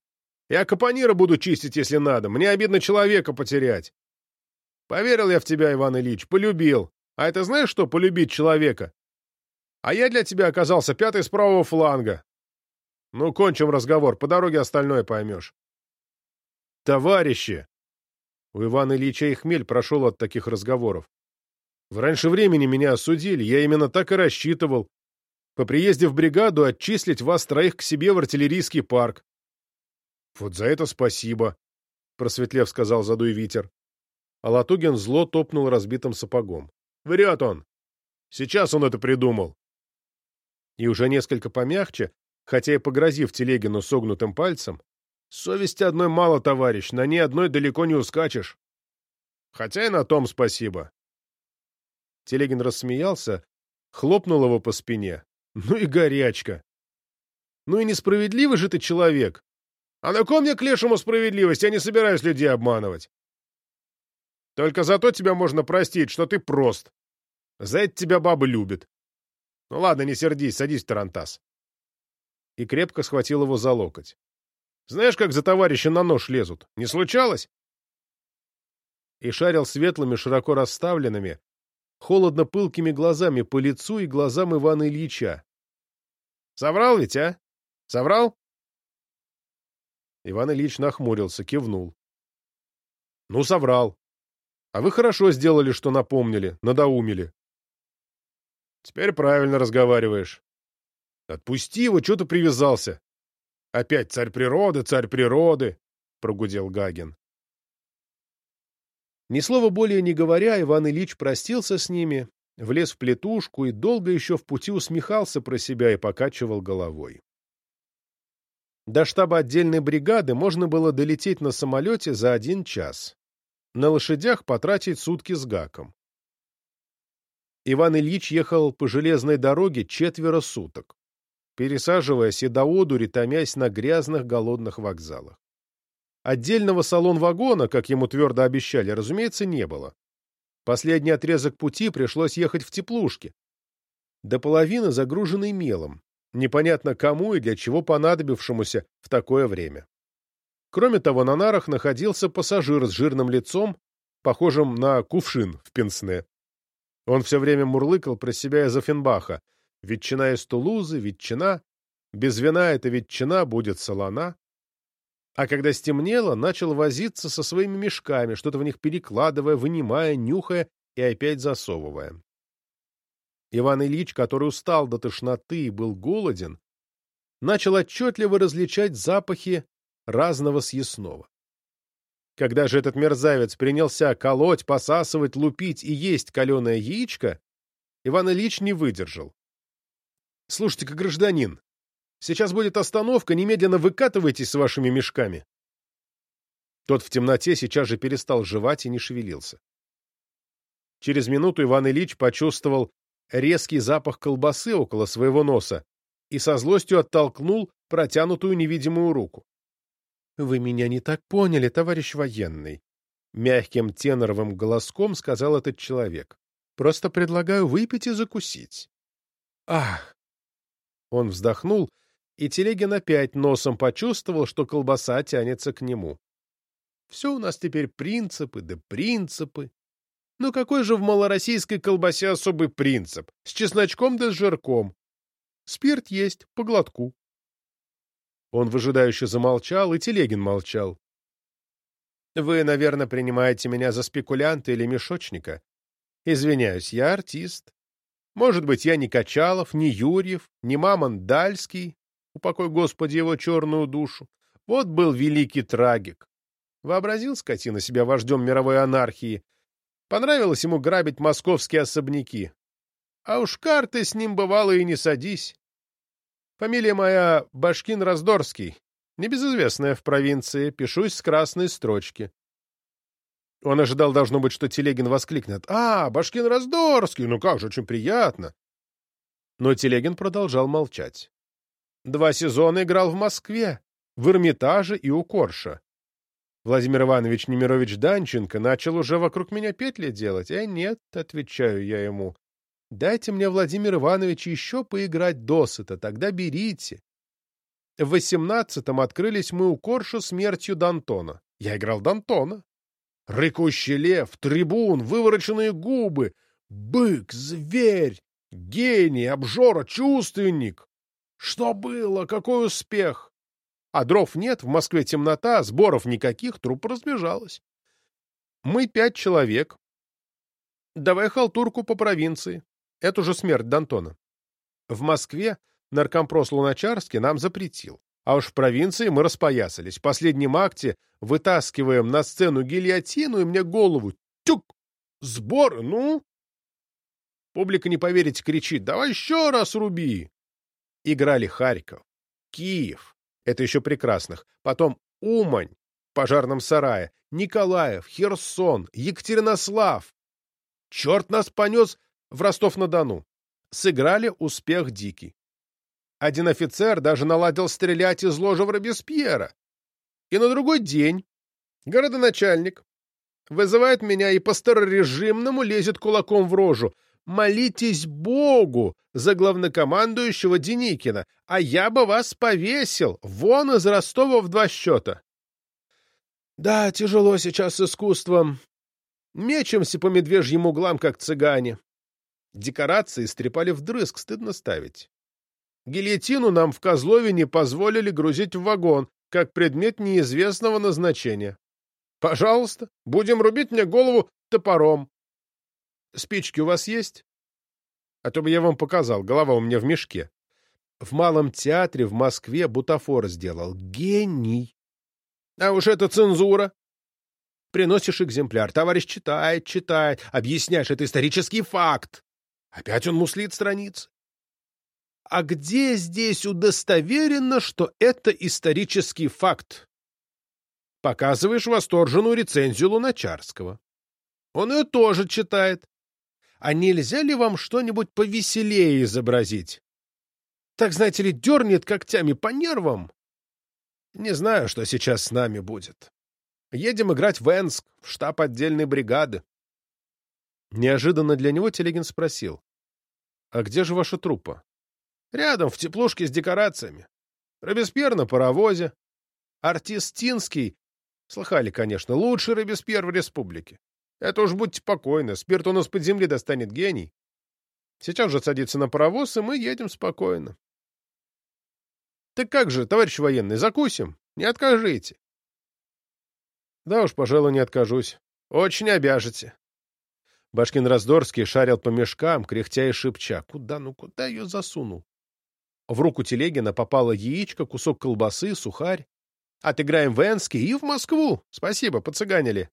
Я капонира буду чистить, если надо. Мне обидно человека потерять. Поверил я в тебя, Иван Ильич, полюбил. А это знаешь что, полюбить человека? А я для тебя оказался пятый с правого фланга. Ну, кончим разговор, по дороге остальное поймешь. Товарищи! У Ивана Ильича и хмель прошел от таких разговоров. В раньше времени меня осудили, я именно так и рассчитывал. По приезде в бригаду отчислить вас троих к себе в артиллерийский парк. Вот за это спасибо, просветлев сказал Задуй Витер. А Латугин зло топнул разбитым сапогом. «Врет он! Сейчас он это придумал!» И уже несколько помягче, хотя и погрозив Телегину согнутым пальцем, «Совести одной мало, товарищ, на ней одной далеко не ускачешь. Хотя и на том спасибо». Телегин рассмеялся, хлопнул его по спине. «Ну и горячка!» «Ну и несправедливый же ты человек! А на ком мне к лешему справедливость? Я не собираюсь людей обманывать!» Только за то тебя можно простить, что ты прост. За это тебя баба любит. Ну ладно, не сердись, садись тарантас. И крепко схватил его за локоть. Знаешь, как за товарища на нож лезут? Не случалось? И шарил светлыми, широко расставленными, холодно-пылкими глазами по лицу и глазам Ивана Ильича. Соврал ведь, а? Соврал? Иван Ильич нахмурился, кивнул. Ну, соврал. А вы хорошо сделали, что напомнили, надоумили. Теперь правильно разговариваешь. Отпусти его, что ты привязался? Опять царь природы, царь природы, прогудел Гагин. Ни слова более не говоря, Иван Ильич простился с ними, влез в плетушку и долго еще в пути усмехался про себя и покачивал головой. До штаба отдельной бригады можно было долететь на самолете за один час. На лошадях потратить сутки с гаком. Иван Ильич ехал по железной дороге четверо суток, пересаживаясь и до одури томясь на грязных голодных вокзалах. Отдельного салон-вагона, как ему твердо обещали, разумеется, не было. Последний отрезок пути пришлось ехать в теплушке. До половины загруженный мелом, непонятно кому и для чего понадобившемуся в такое время. Кроме того, на нарах находился пассажир с жирным лицом, похожим на кувшин в пенсне. Он все время мурлыкал про себя из Офенбаха. Ветчина из Тулузы, ветчина. Без вина эта ветчина будет солона. А когда стемнело, начал возиться со своими мешками, что-то в них перекладывая, вынимая, нюхая и опять засовывая. Иван Ильич, который устал до тошноты и был голоден, начал отчетливо различать запахи разного съестного. Когда же этот мерзавец принялся колоть, посасывать, лупить и есть каленое яичко, Иван Ильич не выдержал. — Слушайте-ка, гражданин, сейчас будет остановка, немедленно выкатывайтесь с вашими мешками. Тот в темноте сейчас же перестал жевать и не шевелился. Через минуту Иван Ильич почувствовал резкий запах колбасы около своего носа и со злостью оттолкнул протянутую невидимую руку. «Вы меня не так поняли, товарищ военный», — мягким теноровым голоском сказал этот человек. «Просто предлагаю выпить и закусить». «Ах!» Он вздохнул, и Телегин опять носом почувствовал, что колбаса тянется к нему. «Все у нас теперь принципы да принципы. Но какой же в малороссийской колбасе особый принцип? С чесночком да с жирком. Спирт есть, по глотку. Он выжидающе замолчал, и Телегин молчал. «Вы, наверное, принимаете меня за спекулянта или мешочника. Извиняюсь, я артист. Может быть, я не Качалов, не Юрьев, не Мамон Дальский, упокой Господи его черную душу. Вот был великий трагик. Вообразил скотина себя вождем мировой анархии. Понравилось ему грабить московские особняки. А уж карты с ним бывало и не садись. Фамилия моя Башкин-Раздорский, небезызвестная в провинции, пишусь с красной строчки. Он ожидал, должно быть, что Телегин воскликнет. «А, Башкин-Раздорский! Ну как же, очень приятно!» Но Телегин продолжал молчать. Два сезона играл в Москве, в Эрмитаже и у Корша. Владимир Иванович Немирович Данченко начал уже вокруг меня петли делать. «Э, нет», — отвечаю я ему, Дайте мне, Владимир Иванович, еще поиграть досыта, тогда берите. В восемнадцатом открылись мы у Корша смертью Д'Антона. Я играл Д'Антона. Рыкущий лев, трибун, вывороченные губы, бык, зверь, гений, обжора, чувственник. Что было? Какой успех? А дров нет, в Москве темнота, сборов никаких, труп разбежалась. Мы пять человек. Давай халтурку по провинции эту же смерть Д'Антона. В Москве наркомпрос Луначарский нам запретил. А уж в провинции мы распоясались. В последнем акте вытаскиваем на сцену гильотину, и мне голову тюк! Сбор, ну? Публика, не поверить, кричит «Давай еще раз руби!» Играли Харьков, Киев, это еще прекрасных, потом Умань в пожарном сарае, Николаев, Херсон, Екатеринослав. Черт нас понес в Ростов-на-Дону. Сыграли успех дикий. Один офицер даже наладил стрелять из ложа в Робеспьера. И на другой день городоначальник вызывает меня и по старорежимному лезет кулаком в рожу. молитесь Богу за главнокомандующего Деникина, а я бы вас повесил вон из Ростова в два счета. Да, тяжело сейчас с искусством. Мечемся по медвежьим углам, как цыгане. Декорации стрепали вдрызг, стыдно ставить. Гильотину нам в Козлове не позволили грузить в вагон, как предмет неизвестного назначения. Пожалуйста, будем рубить мне голову топором. Спички у вас есть? А то бы я вам показал, голова у меня в мешке. В Малом театре в Москве бутафор сделал. Гений! А уж это цензура. Приносишь экземпляр, товарищ читает, читает, объясняешь, это исторический факт. Опять он муслит страницы. А где здесь удостоверено, что это исторический факт? Показываешь восторженную рецензию Луначарского. Он ее тоже читает. А нельзя ли вам что-нибудь повеселее изобразить? Так, знаете ли, дернет когтями по нервам. Не знаю, что сейчас с нами будет. Едем играть в Энск, в штаб отдельной бригады. Неожиданно для него Телегин спросил. — А где же ваша труппа? — Рядом, в теплушке с декорациями. Робеспьер на паровозе. Артист Тинский. Слыхали, конечно, лучший Робеспьер в республике. Это уж будьте покойны, спирт у нас под земли достанет гений. Сейчас же садится на паровоз, и мы едем спокойно. Так как же, товарищ военный, закусим? Не откажите. Да уж, пожалуй, не откажусь. Очень обяжете. Башкин Раздорский шарил по мешкам, кряхтя и шепча. Куда, ну куда ее засунул? В руку Телегина попало яичко, кусок колбасы, сухарь. Отыграем в Энске и в Москву. Спасибо, поцыганили.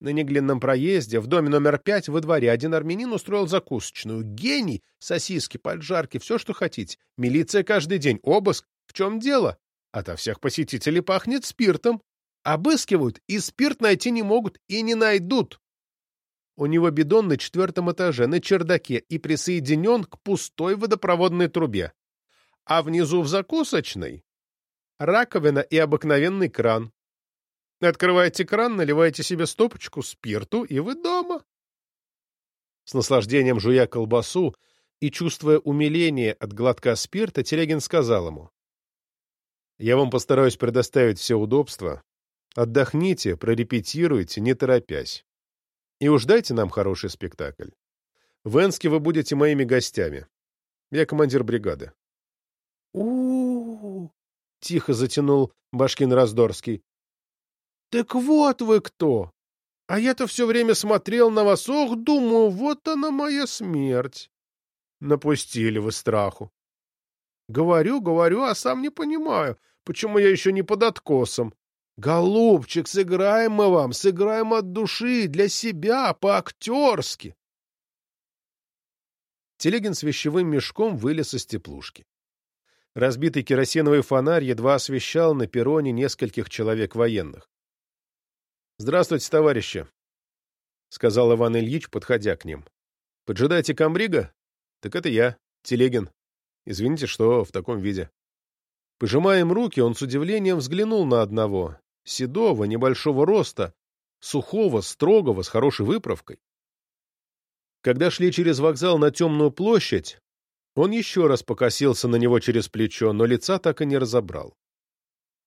На Неглинном проезде в доме номер пять во дворе один армянин устроил закусочную. Гений! Сосиски, поджарки, все, что хотите. Милиция каждый день. Обыск. В чем дело? Ото всех посетителей пахнет спиртом. Обыскивают, и спирт найти не могут, и не найдут. У него бидон на четвертом этаже, на чердаке, и присоединен к пустой водопроводной трубе. А внизу в закусочной раковина и обыкновенный кран. Открываете кран, наливаете себе стопочку спирту, и вы дома. С наслаждением жуя колбасу и чувствуя умиление от глотка спирта, Телегин сказал ему. «Я вам постараюсь предоставить все удобства. Отдохните, прорепетируйте, не торопясь. И уж дайте нам хороший спектакль. В Энске вы будете моими гостями. Я командир бригады». «У-у-у!» — тихо затянул Башкин Раздорский. Так вот вы кто! А я-то все время смотрел на вас, ох, думаю, вот она моя смерть. Напустили вы страху. Говорю, говорю, а сам не понимаю, почему я еще не под откосом. Голубчик, сыграем мы вам, сыграем от души, для себя, по-актерски. Телегин с вещевым мешком вылез из теплушки. Разбитый керосиновый фонарь едва освещал на перроне нескольких человек военных. «Здравствуйте, товарищи», — сказал Иван Ильич, подходя к ним. «Поджидаете комбрига? Так это я, Телегин. Извините, что в таком виде». Пожимая им руки, он с удивлением взглянул на одного, седого, небольшого роста, сухого, строгого, с хорошей выправкой. Когда шли через вокзал на темную площадь, он еще раз покосился на него через плечо, но лица так и не разобрал.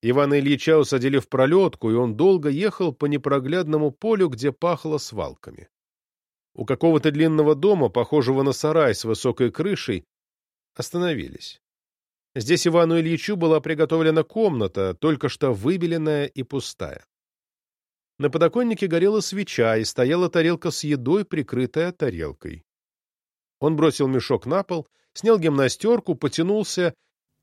Ивана Ильича усадили в пролетку, и он долго ехал по непроглядному полю, где пахло свалками. У какого-то длинного дома, похожего на сарай с высокой крышей, остановились. Здесь Ивану Ильичу была приготовлена комната, только что выбеленная и пустая. На подоконнике горела свеча, и стояла тарелка с едой, прикрытая тарелкой. Он бросил мешок на пол, снял гимнастерку, потянулся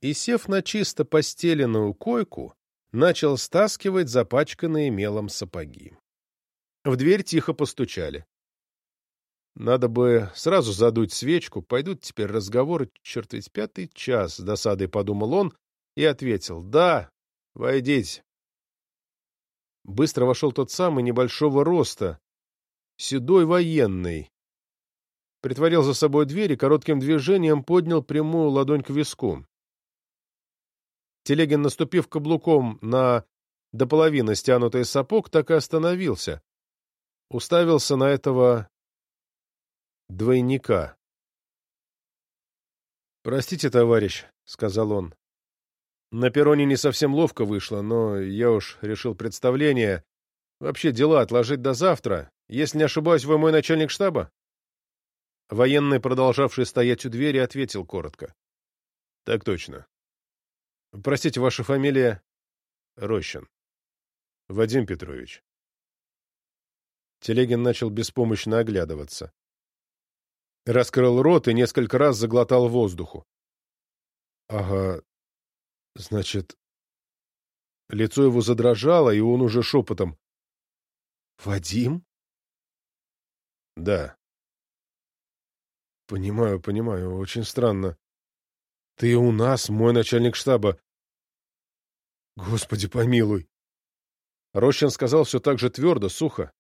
и, сев на чисто постеленную койку, начал стаскивать запачканные мелом сапоги. В дверь тихо постучали. Надо бы сразу задуть свечку, пойдут теперь разговоры, черт ведь пятый час, с досадой подумал он и ответил «Да, войдите». Быстро вошел тот самый небольшого роста, седой военный. Притворил за собой дверь и коротким движением поднял прямую ладонь к виску. Телегин, наступив каблуком на до половины стянутый сапог, так и остановился. Уставился на этого двойника. «Простите, товарищ», — сказал он. «На перроне не совсем ловко вышло, но я уж решил представление. Вообще дела отложить до завтра. Если не ошибаюсь, вы мой начальник штаба?» Военный, продолжавший стоять у двери, ответил коротко. «Так точно. Простите, ваша фамилия?» «Рощин. Вадим Петрович». Телегин начал беспомощно оглядываться. Раскрыл рот и несколько раз заглотал воздуху. «Ага, значит...» Лицо его задрожало, и он уже шепотом. «Вадим?» «Да». «Понимаю, понимаю, очень странно. Ты у нас, мой начальник штаба. Господи, помилуй!» Рощин сказал все так же твердо, сухо.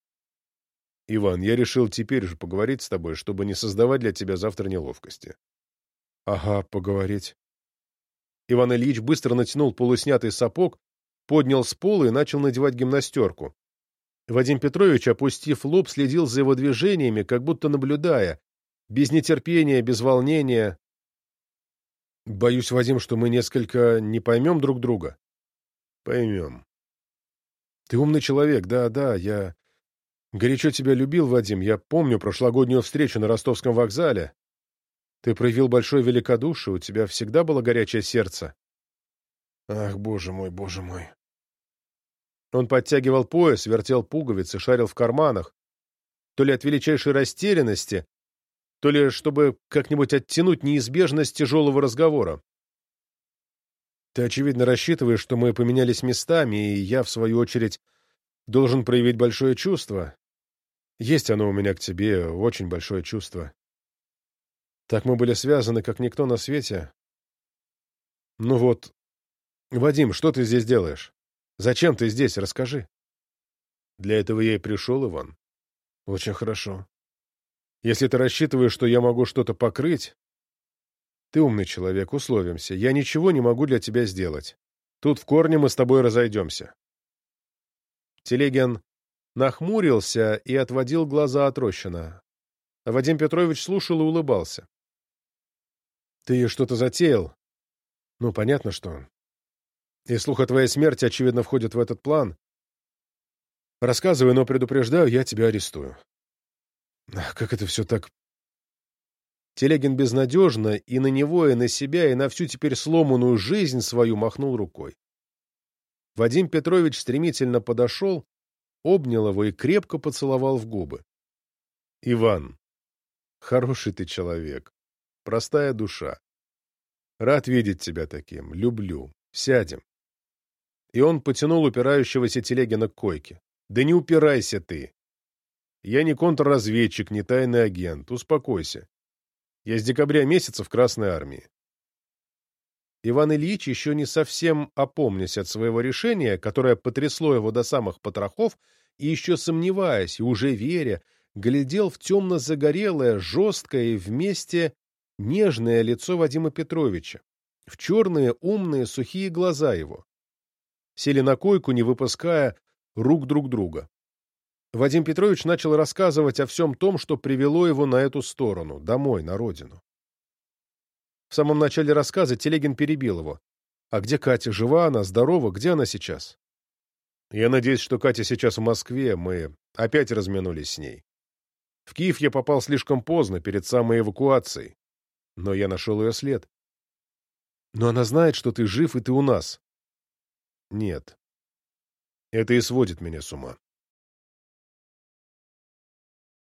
Иван, я решил теперь же поговорить с тобой, чтобы не создавать для тебя завтра неловкости. Ага, поговорить. Иван Ильич быстро натянул полуснятый сапог, поднял с пола и начал надевать гимнастерку. Вадим Петрович, опустив лоб, следил за его движениями, как будто наблюдая, без нетерпения, без волнения. Боюсь, Вадим, что мы несколько не поймем друг друга. Поймем. Ты умный человек, да-да, я Горячо тебя любил, Вадим. Я помню прошлогоднюю встречу на ростовском вокзале. Ты проявил большое великодушие, у тебя всегда было горячее сердце. Ах, боже мой, боже мой. Он подтягивал пояс, вертел пуговицы, шарил в карманах. То ли от величайшей растерянности, то ли чтобы как-нибудь оттянуть неизбежность тяжелого разговора. Ты, очевидно, рассчитываешь, что мы поменялись местами, и я, в свою очередь, должен проявить большое чувство. Есть оно у меня к тебе, очень большое чувство. Так мы были связаны, как никто на свете. Ну вот, Вадим, что ты здесь делаешь? Зачем ты здесь? Расскажи. Для этого я и пришел, Иван. Очень хорошо. Если ты рассчитываешь, что я могу что-то покрыть... Ты умный человек, условимся. Я ничего не могу для тебя сделать. Тут в корне мы с тобой разойдемся. Телегин нахмурился и отводил глаза от Рощина. Вадим Петрович слушал и улыбался. «Ты что-то затеял?» «Ну, понятно, что. И слух о твоей смерти, очевидно, входит в этот план. Рассказывай, но предупреждаю, я тебя арестую». Ах, как это все так... Телегин безнадежно и на него, и на себя, и на всю теперь сломанную жизнь свою махнул рукой. Вадим Петрович стремительно подошел, обнял его и крепко поцеловал в губы. «Иван, хороший ты человек, простая душа. Рад видеть тебя таким, люблю. Сядем». И он потянул упирающегося Телегина к койке. «Да не упирайся ты. Я не контрразведчик, не тайный агент. Успокойся. Я с декабря месяца в Красной армии. Иван Ильич, еще не совсем опомнясь от своего решения, которое потрясло его до самых потрохов, и еще сомневаясь и уже веря, глядел в темно-загорелое, жесткое и вместе нежное лицо Вадима Петровича, в черные, умные, сухие глаза его. Сели на койку, не выпуская рук друг друга. Вадим Петрович начал рассказывать о всем том, что привело его на эту сторону, домой, на родину. В самом начале рассказа Телегин перебил его. «А где Катя? Жива она? Здорова? Где она сейчас?» «Я надеюсь, что Катя сейчас в Москве. Мы опять разминулись с ней. В Киев я попал слишком поздно, перед самой эвакуацией. Но я нашел ее след. Но она знает, что ты жив, и ты у нас». «Нет. Это и сводит меня с ума».